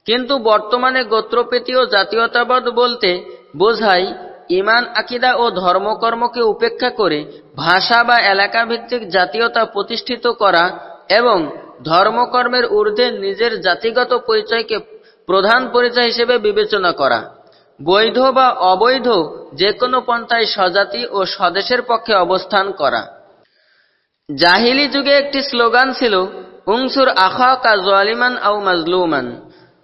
কিন্তু বর্তমানে গোত্রপেতি ও জাতীয়তাবাদ বলতে বোঝায় ইমান, আকিদা ও ধর্মকর্মকে উপেক্ষা করে ভাষা বা এলাকা ভিত্তিক জাতীয়তা প্রতিষ্ঠিত করা এবং ধর্মকর্মের ঊর্ধ্বে নিজের জাতিগত পরিচয়কে প্রধান পরিচয় হিসেবে বিবেচনা করা। বৈধ বা অবৈধ যে কোনো পন্থায় স্বজাতি ও স্বদেশের পক্ষে অবস্থান করা। জাহিলি যুগে একটি স্লোগান ছিল, উংসুর আখা কা জালিমান আউ মাজলুমান।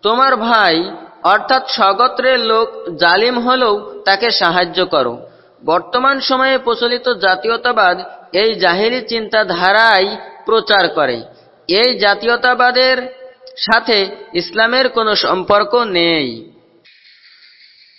তোমার ভাই অর্থাৎ স্বগত্রের লোক জালিম হলেও তাকে সাহায্য করো। বর্তমান সময়ে প্রচলিত জাতীয়তাবাদ এই জাহিরি চিন্তাধারাই প্রচার করে। এই জাতীয়তাবাদের সাথে ইসলামের কোনো সম্পর্ক নেই।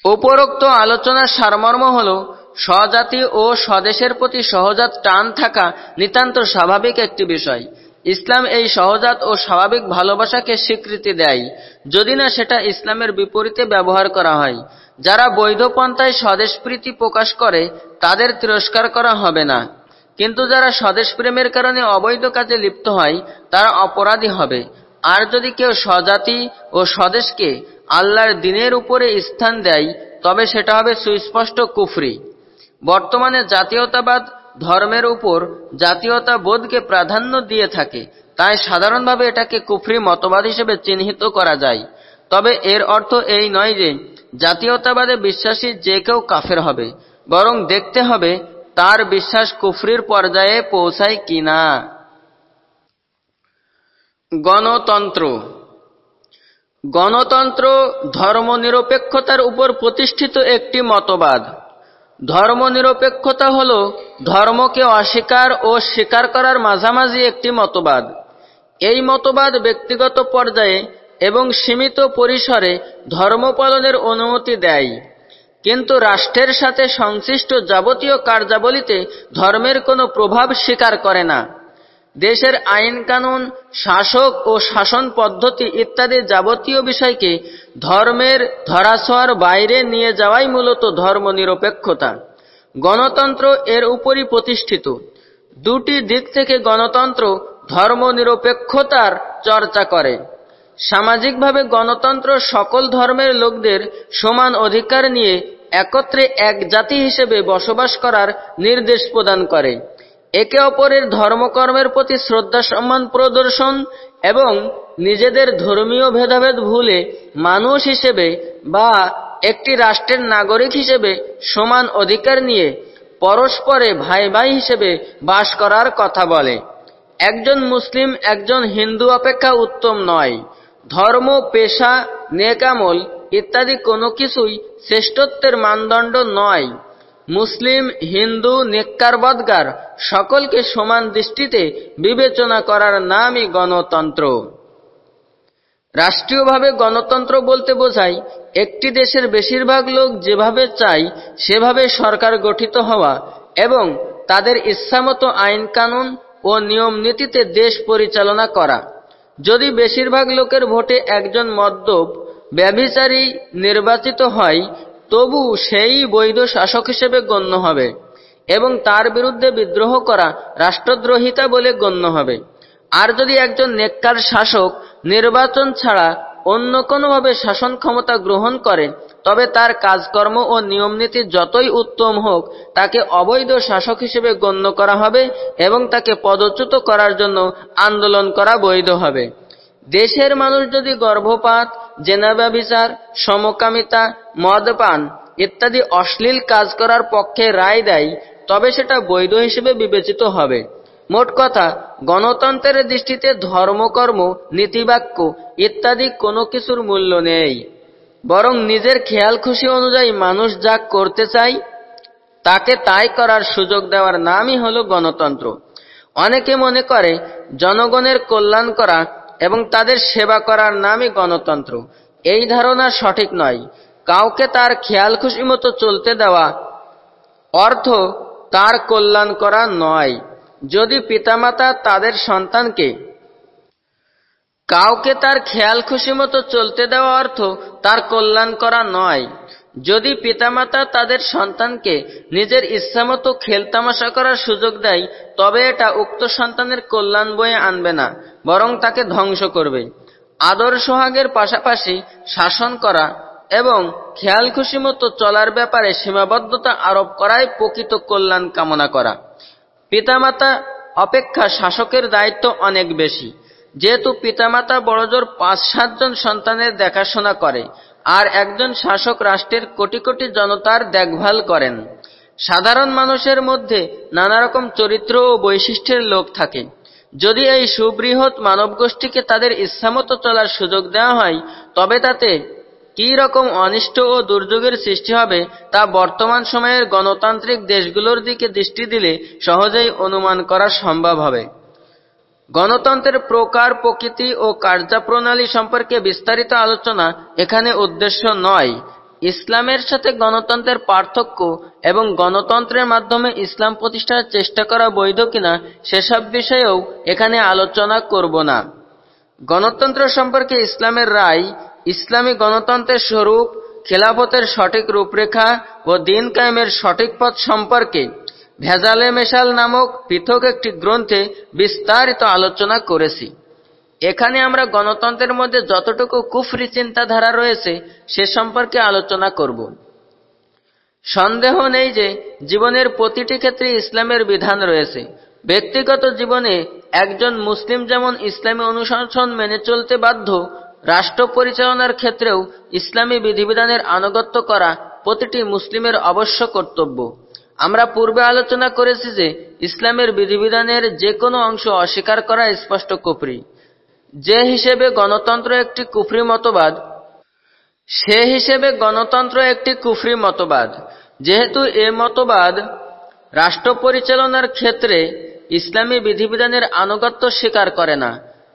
উপরোক্ত আলোচনার সারমর্ম হল, স্বজাতি ও স্বদেশের প্রতি সহজাত টান থাকা নিতান্ত স্বাভাবিক একটি বিষয়। ইসলাম এই সহজাত ও স্বাভাবিক ভালোবাসাকে স্বীকৃতি দেয়, যদি না সেটা ইসলামের বিপরীতে ব্যবহার করা হয়। যারা বৈধ পন্থায় স্বদেশপ্রীতি প্রকাশ করে, তাদের তিরস্কার করা হবে না। কিন্তু যারা স্বদেশ প্রেমের কারণে অবৈধ কাজে লিপ্ত হয়, তারা অপরাধী হবে। আর যদি কেউ স্বজাতি ও স্বদেশকে আল্লাহর দিনের উপরে স্থান দেয়, তবে সেটা হবে সুস্পষ্ট কুফরি। বর্তমানে জাতীয়তাবাদ ধর্মের উপর জাতীয়তা বোধকে প্রাধান্য দিয়ে থাকে, তাই সাধারণভাবে এটাকে কুফরি মতবাদ হিসেবে চিহ্নিত করা যায়। তবে এর অর্থ এই নয় যে জাতীয়তাবাদে বিশ্বাসী যে কেউ কাফের হবে, বরং দেখতে হবে তার বিশ্বাস কুফরির পর্যায়ে পৌঁছায় কিনা। গণতন্ত্র। গণতন্ত্র ধর্মনিরপেক্ষতার উপর প্রতিষ্ঠিত একটি মতবাদ। ধর্মনিরপেক্ষতা হল ধর্মকে অস্বীকার ও স্বীকার করার মাঝামাঝি একটি মতবাদ। এই মতবাদ ব্যক্তিগত পর্যায়ে এবং সীমিত পরিসরে ধর্ম পালনের অনুমতি দেয়। কিন্তু রাষ্ট্রের সাথে সংশ্লিষ্ট যাবতীয় কার্যাবলীতে ধর্মের কোনো প্রভাব স্বীকার করে না। দেশের আইন কানুন, শাসক ও শাসন পদ্ধতি ইত্যাদি যাবতীয় বিষয়কে ধর্মের ধরাছোঁয়ার বাইরে নিয়ে যাওয়াই মূলত ধর্মনিরপেক্ষতা। গণতন্ত্র এর উপরই প্রতিষ্ঠিত। দুটি দিক থেকে গণতন্ত্র ধর্মনিরপেক্ষতার চর্চা করে। সামাজিকভাবে গণতন্ত্র সকল ধর্মের লোকদের সমান অধিকার নিয়ে একত্রে এক জাতি হিসেবে বসবাস করার নির্দেশ প্রদান করে। একে অপরের ধর্মকর্মের প্রতি শ্রদ্ধা সম্মান প্রদর্শন এবং নিজেদের ধর্মীয় ভেদাভেদ ভুলে মানুষ হিসেবে বা একটি রাষ্ট্রের নাগরিক হিসেবে সমান অধিকার নিয়ে পরস্পরে ভাই ভাই হিসেবে বাস করার কথা বলে। একজন মুসলিম, একজন হিন্দু অপেক্ষা উত্তম নয়। ধর্ম, পেশা নেকামল ইত্যাদি কোনো কিছুই শ্রেষ্ঠত্বের মানদণ্ড নয়। মুসলিম, হিন্দু বদগার, সকলকে সমান দৃষ্টিতে বিবেচনা করার নামই গণতন্ত্র। রাষ্ট্রীয়ভাবে গণতন্ত্র বলতে বোঝায়, একটি দেশের বেশিরভাগ লোক যেভাবে চায়, সেভাবে সরকার গঠিত হওয়া এবং তাদের ইচ্ছামতো আইন কানুন ও নিয়ম নীতিতে দেশ পরিচালনা করা। যদি বেশিরভাগ লোকের ভোটে একজন মদ্যপ, ব্যভিচারী নির্বাচিত হয় তবু সেই বৈধ শাসক হিসেবে গণ্য হবে, এবং তার বিরুদ্ধে বিদ্রোহ করা রাষ্ট্রদ্রোহিতা বলে গণ্য হবে। আর যদি একজন নেককার শাসক নির্বাচন ছাড়া অন্য কোনোভাবে শাসন ক্ষমতা গ্রহণ করে, তবে তার কাজকর্ম ও নিয়মনীতি যতই উত্তম হোক, তাকে অবৈধ শাসক হিসেবে গণ্য করা হবে এবং তাকে পদচ্যুত করার জন্য আন্দোলন করা বৈধ হবে। দেশের মানুষ যদি গর্ভপাত জেনাবা বিচার সমকামিতা, মদপান ইত্যাদি অশ্লীল কাজ করার পক্ষে রায় দেয়, তবে সেটা বৈধ হিসেবে বিবেচিত হবে। মোট কথা, গণতন্ত্রের দৃষ্টিতে ধর্মকর্ম, নীতিবাক্য ইত্যাদি কোনো কিছুর মূল্য নেই। বরং নিজের খেয়াল খুশি অনুযায়ী মানুষ যা করতে চায়, তাকে তাই করার সুযোগ দেওয়ার নামই হল গণতন্ত্র। অনেকে মনে করে, জনগণের কল্যাণ করা এবং তাদের সেবা করার নামই গণতন্ত্র। এই ধারণা সঠিক নয়। কাউকে তার খেয়াল খুশি মতো চলতে দেওয়া অর্থ তার কল্যাণ করা নয়। যদি পিতামাতা তাদের সন্তানকে কাউকে তার খেয়াল খুশি মতো চলতে দেওয়া অর্থ তার কল্যাণ করা নয় যদি পিতামাতা তাদের সন্তানকে নিজের ইচ্ছামতো খেলতামাশা করার সুযোগ দেয়, তবে এটা উক্ত সন্তানের কল্যাণ বয়ে আনবে না, বরং তাকে ধ্বংস করবে। আদর সোহাগের পাশাপাশি শাসন করা এবং খেয়াল খুশি মতো চলার ব্যাপারে সীমাবদ্ধতা আরোপ করাই প্রকৃত কল্যাণ কামনা করা। পিতামাতা অপেক্ষা শাসকের দায়িত্ব অনেক বেশি। যেহেতু পিতামাতা বড়জোর পাঁচ সাতজন সন্তানের দেখাশোনা করে আর একজন শাসক রাষ্ট্রের কোটি কোটি জনতার দেখভাল করেন। সাধারণ মানুষের মধ্যে নানা রকম চরিত্র ও বৈশিষ্ট্যের লোক থাকে। যদি এই সুবৃহৎ মানবগোষ্ঠীকে তাদের ইচ্ছামতো চলার সুযোগ দেওয়া হয়, তবে তাতে কি রকম অনিষ্ট ও দুর্যোগের সৃষ্টি হবে, তা বর্তমান সময়ের গণতান্ত্রিক দেশগুলোর দিকে দৃষ্টি দিলে সহজেই অনুমান করা সম্ভব হবে। গণতন্ত্রের প্রকার প্রকৃতি ও কার্যপ্রণালী সম্পর্কে বিস্তারিত আলোচনা এখানে উদ্দেশ্য নয়। ইসলামের সাথে গণতন্ত্রের পার্থক্য এবং গণতন্ত্রের মাধ্যমে ইসলাম প্রতিষ্ঠার চেষ্টা করা বৈধ কিনা সেসব বিষয়েও এখানে আলোচনা করব না। গণতন্ত্র সম্পর্কে ইসলামের রায়, ইসলামী গণতন্ত্রের স্বরূপ, খেলাফতের সঠিক রূপরেখা ও দিন কায়েমের সঠিক পথ সম্পর্কে। ভেজালে মেশাল নামক পৃথক একটি গ্রন্থে বিস্তারিত আলোচনা করেছি। এখানে আমরা গণতন্ত্রের মধ্যে যতটুকু কুফরি চিন্তাধারা রয়েছে, সে সম্পর্কে আলোচনা করব। সন্দেহ নেই যে জীবনের প্রতিটি ক্ষেত্রে ইসলামের বিধান রয়েছে। ব্যক্তিগত জীবনে একজন মুসলিম যেমন ইসলামী অনুশাসন মেনে চলতে বাধ্য, রাষ্ট্র পরিচালনার ক্ষেত্রেও ইসলামী বিধিবিধানের আনুগত্য করা প্রতিটি মুসলিমের অবশ্য কর্তব্য। আমরা পূর্বে আলোচনা করেছি যে ইসলামের বিধিবিধানের যে কোনো অংশ অস্বীকার করা স্পষ্ট কুফরি। যে হিসেবে গণতন্ত্র একটি কুফরি মতবাদ, সে হিসেবে গণতন্ত্র একটি কুফরি মতবাদ। যেহেতু এ মতবাদ রাষ্ট্র পরিচালনার ক্ষেত্রে ইসলামী বিধিবিধানের আনুগত্য স্বীকার করে না,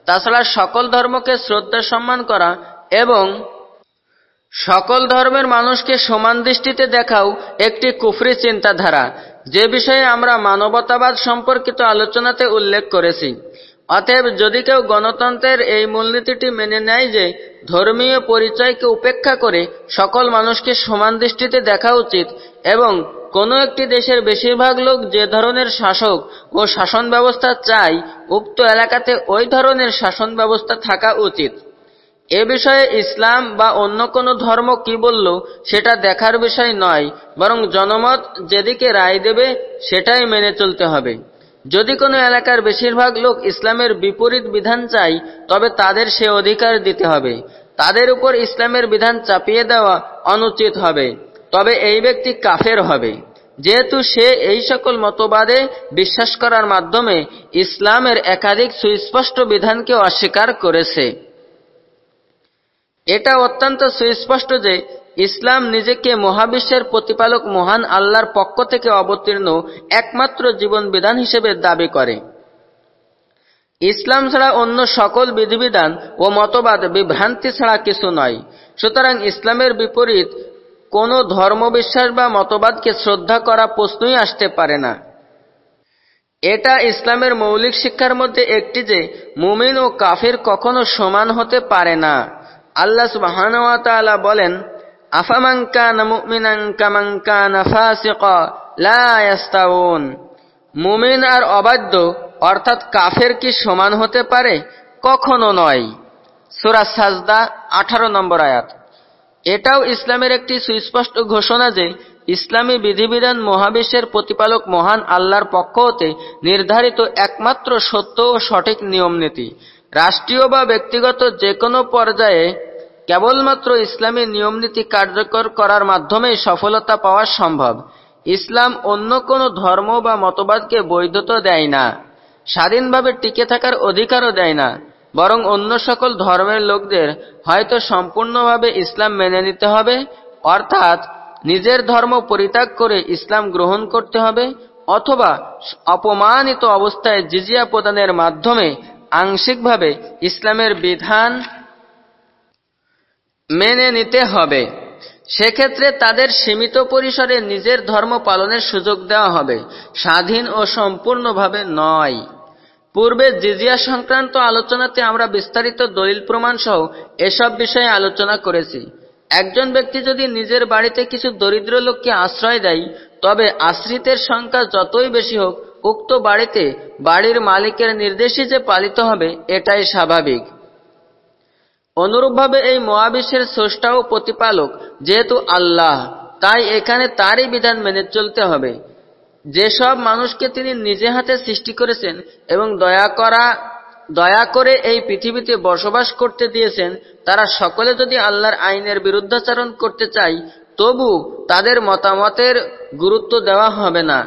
তাছাড়া সকল ধর্মকে শ্রদ্ধা সম্মান করা এবং সকল ধর্মের মানুষকে সমান দৃষ্টিতে দেখাও একটি কুফরি চিন্তাধারা, যে বিষয়ে আমরা মানবতাবাদ সম্পর্কিত আলোচনাতে উল্লেখ করেছি। অতএব যদি কেউ গণতন্ত্রের এই মূলনীতিটি মেনে নেয় যে ধর্মীয় পরিচয়কে উপেক্ষা করে সকল মানুষকে সমান দৃষ্টিতে দেখা উচিত এবং কোনো একটি দেশের বেশিরভাগ লোক যে ধরনের শাসক ও শাসন ব্যবস্থা চায়, উক্ত এলাকাতে ওই ধরনের শাসন ব্যবস্থা থাকা উচিত। এ বিষয়ে ইসলাম বা অন্য কোনো ধর্ম কি বলল, সেটা দেখার বিষয় নয়, বরং জনমত যেদিকে রায় দেবে, সেটাই মেনে চলতে হবে। যদি কোনো এলাকার বেশিরভাগ লোক ইসলামের বিপরীত বিধান চাই তবে তাদের সে অধিকার দিতে হবে। তাদের উপর ইসলামের বিধান চাপিয়ে দেওয়া অনুচিত হবে। তবে এই ব্যক্তি কাফের হবে। যেহেতু সে এই সকল মতবাদে বিশ্বাস করার মাধ্যমে ইসলামের একাধিক সুস্পষ্ট বিধানকে অস্বীকার করেছে। এটা অত্যন্ত সুস্পষ্ট যে ইসলাম নিজেকে মহাবিশ্বের প্রতিপালক মহান আল্লাহর পক্ষ থেকে অবতীর্ণ একমাত্র জীবন বিধান হিসেবে দাবি করে। ইসলাম ছাড়া অন্য সকল বিধিবিধান ও মতবাদ বিভ্রান্তি ছাড়া কিছু নয়। সুতরাং ইসলামের বিপরীত কোন ধর্মবিশ্বাস বা মতবাদকে শ্রদ্ধা করা প্রশ্নই আসতে পারে না। এটা ইসলামের মৌলিক শিক্ষার মধ্যে একটি যে মুমিন ও কাফির কখনো সমান হতে পারে না। আল্লাহ সুবাহ বলেন, আফামান কানা মুমিনান কামান কানা ফাসিকা, লা ইয়াস্তাউন। মুমিন আর অবাধ্য, অর্থাৎ কাফের কি সমান হতে পারে? কখনো নয়। সূরা সাজদা 18 নম্বর আয়াত। এটাও ইসলামের একটি সুস্পষ্ট ঘোষণা যে, ইসলামী বিধিবিধান মহাবিশ্বের প্রতিপালক মহান আল্লাহর পক্ষ হতে নির্ধারিত একমাত্র সত্য ও সঠিক নিয়ম নীতি রাষ্ট্রীয় বা ব্যক্তিগত যে কোনো পর্যায়ে কেবলমাত্র ইসলামী নিয়মনীতি কার্যকর করার মাধ্যমেই সফলতা পাওয়া সম্ভব। ইসলাম অন্য কোনো ধর্ম বা মতবাদকে বৈধতা দেয় না, স্বাধীনভাবে টিকে থাকার অধিকারও দেয় না, বরং অন্য সকল ধর্মের লোকদের হয়তো সম্পূর্ণভাবে ইসলাম মেনে নিতে হবে, অর্থাৎ নিজের ধর্ম পরিত্যাগ করে ইসলাম গ্রহণ করতে হবে, অথবা অপমানিত অবস্থায় জিজিয়া প্রদানের মাধ্যমে আংশিকভাবে ইসলামের বিধান মেনে নিতে হবে। সেক্ষেত্রে তাদের সীমিত পরিসরে নিজের ধর্ম পালনের সুযোগ দেওয়া হবে। স্বাধীন ও সম্পূর্ণভাবে নয়। পূর্বে জিজিয়া সংক্রান্ত আলোচনাতে আমরা বিস্তারিত দলিল প্রমাণ সহ এসব বিষয়ে আলোচনা করেছি। একজন ব্যক্তি যদি নিজের বাড়িতে কিছু দরিদ্র লোককে আশ্রয় দেয়, তবে আশ্রিতের সংখ্যা যতই বেশি হোক, উক্ত বাড়িতে বাড়ির মালিকের নির্দেশই যে পালিত হবে, এটাই স্বাভাবিক। অনুরূপভাবে এই মহাবিশ্বের স্রষ্টা ও প্রতিপালক যেহেতু আল্লাহ, তাই এখানে তারই বিধান মেনে চলতে হবে। যেসব মানুষকে তিনি নিজে হাতে সৃষ্টি করেছেন এবং দয়া করা, দয়া করে এই পৃথিবীতে বসবাস করতে দিয়েছেন, তারা সকলে যদি আল্লাহর আইনের বিরুদ্ধাচারণ করতে চাই তবু তাদের মতামতের গুরুত্ব দেওয়া হবে না,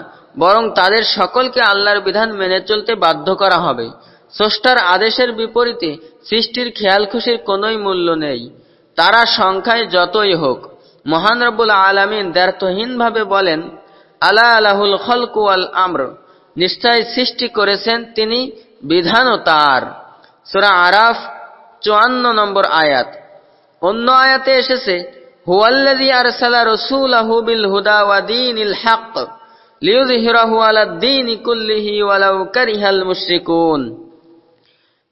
বরং তাদের সকলকে আল্লাহর বিধান মেনে চলতে বাধ্য করা হবে। স্রষ্টার আদেশের বিপরীতে সৃষ্টির খেয়াল খুশির কোনোই মূল্য নেই। তারা সংখ্যায় যতই হোক, মহান রব্বুল আলমিন দ্ব্যর্থহীনভাবে বলেন, আলা আলাহুল খলকু আল আমর। নিশ্চয় সৃষ্টি করেছেন তিনি, বিধানও তার। সুরা আরাফ চুয়ান্ন নম্বর আয়াত। অন্য আয়াতে এসেছে মুশরিকুন।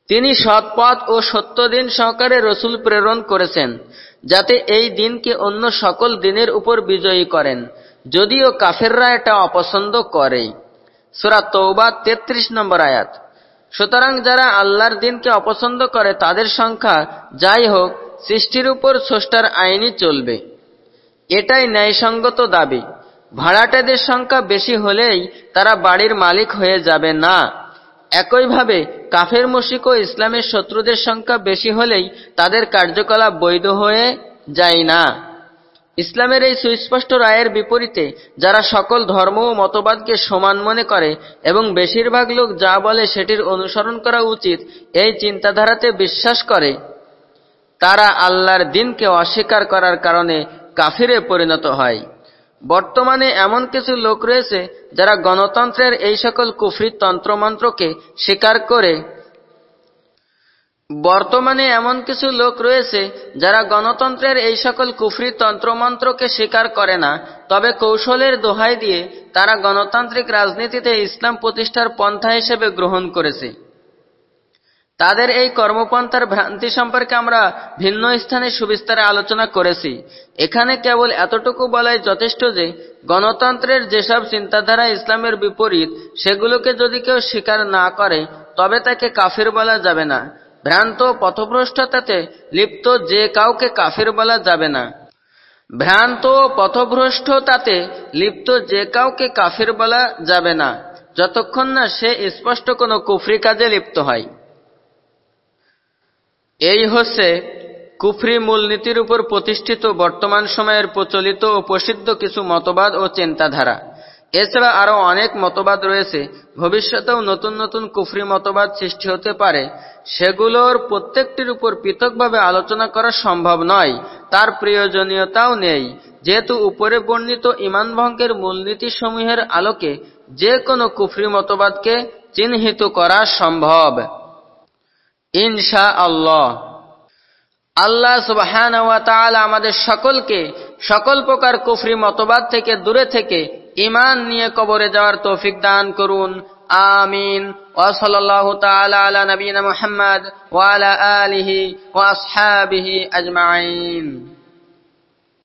তিনি সৎপথ ও সত্য দিন সহকারে রসুল প্রেরণ করেছেন, যাতে এই দিনকে অন্য সকল দিনের উপর বিজয়ী করেন, যদিও কাফেররা এটা অপছন্দ করে। সুরা তৌবা তেত্রিশ নম্বর আয়াত। সুতরাং যারা আল্লাহর দিনকে অপছন্দ করে, তাদের সংখ্যা যাই হোক, সৃষ্টির উপর স্রষ্টার আইনই চলবে। এটাই ন্যায়সঙ্গত দাবি। ভাড়াটেদের সংখ্যা বেশি হলেই তারা বাড়ির মালিক হয়ে যাবে না। একইভাবে কাফের মুশিক ও ইসলামের শত্রুদের সংখ্যা বেশি হলেই তাদের কার্যকলাপ বৈধ হয়ে যায় না। ইসলামের এই সুস্পষ্ট রায়ের বিপরীতে যারা সকল ধর্ম ও মতবাদকে সমান মনে করে এবং বেশিরভাগ লোক যা বলে সেটির অনুসরণ করা উচিত, এই চিন্তাধারাতে বিশ্বাস করে, তারা আল্লাহর দিনকে অস্বীকার করার কারণে কাফিরে পরিণত হয়। বর্তমানে এমন কিছু লোক রয়েছে যারা গণতন্ত্রের এই সকল কুফরি তন্ত্রমন্ত্রকে স্বীকার করে, বর্তমানে এমন কিছু লোক রয়েছে যারা গণতন্ত্রের এই সকল কুফরি তন্ত্রমন্ত্রকে স্বীকার করে না। তবে কৌশলের দোহাই দিয়ে তারা গণতান্ত্রিক রাজনীতিতে ইসলাম প্রতিষ্ঠার পন্থা হিসেবে গ্রহণ করেছে। তাদের এই কর্মপন্থার ভ্রান্তি সম্পর্কে আমরা ভিন্ন স্থানে সুবিস্তারে আলোচনা করেছি। এখানে কেবল এতটুকু বলাই যথেষ্ট যে, গণতন্ত্রের যেসব চিন্তাধারা ইসলামের বিপরীত, সেগুলোকে যদি কেউ স্বীকার না করে, তবে তাকে কাফির বলা যাবে না। ভ্রান্ত পথভ্রষ্টতাতে লিপ্ত যে কাউকে কাফির বলা যাবে না। ভ্রান্ত পথভ্রষ্টতাতে লিপ্ত যে কাউকে কাফির বলা যাবে না। যতক্ষণ না সে স্পষ্ট কোনো কুফরি কাজে লিপ্ত হয়। এই হচ্ছে কুফরি মূলনীতির উপর প্রতিষ্ঠিত বর্তমান সময়ের প্রচলিত ও প্রসিদ্ধ কিছু মতবাদ ও চিন্তাধারা। এছাড়া আরও অনেক মতবাদ রয়েছে। ভবিষ্যতেও নতুন নতুন কুফরি মতবাদ সৃষ্টি হতে পারে। সেগুলোর প্রত্যেকটির উপর পৃথকভাবে আলোচনা করা সম্ভব নয়। তার প্রয়োজনীয়তাও নেই। যেহেতু উপরে বর্ণিত ইমান ভঙ্গের মূলনীতিসমূহের আলোকে যে কোনো কুফরি মতবাদকে চিহ্নিত করা সম্ভব। ইনশা আল্লাহ আল্লাহ সুবাহান আমাদের সকলকে সকল প্রকার কুফরি মতবাদ থেকে দূরে থেকে ইমান নিয়ে কবরে যাওয়ার তৌফিক দান করুন। আমিন। ওসলাল্লাহু আলা নবীন মোহাম্মদ ওয়া আলা আলিহি ওয়া আসহাবিহি আজমাইন।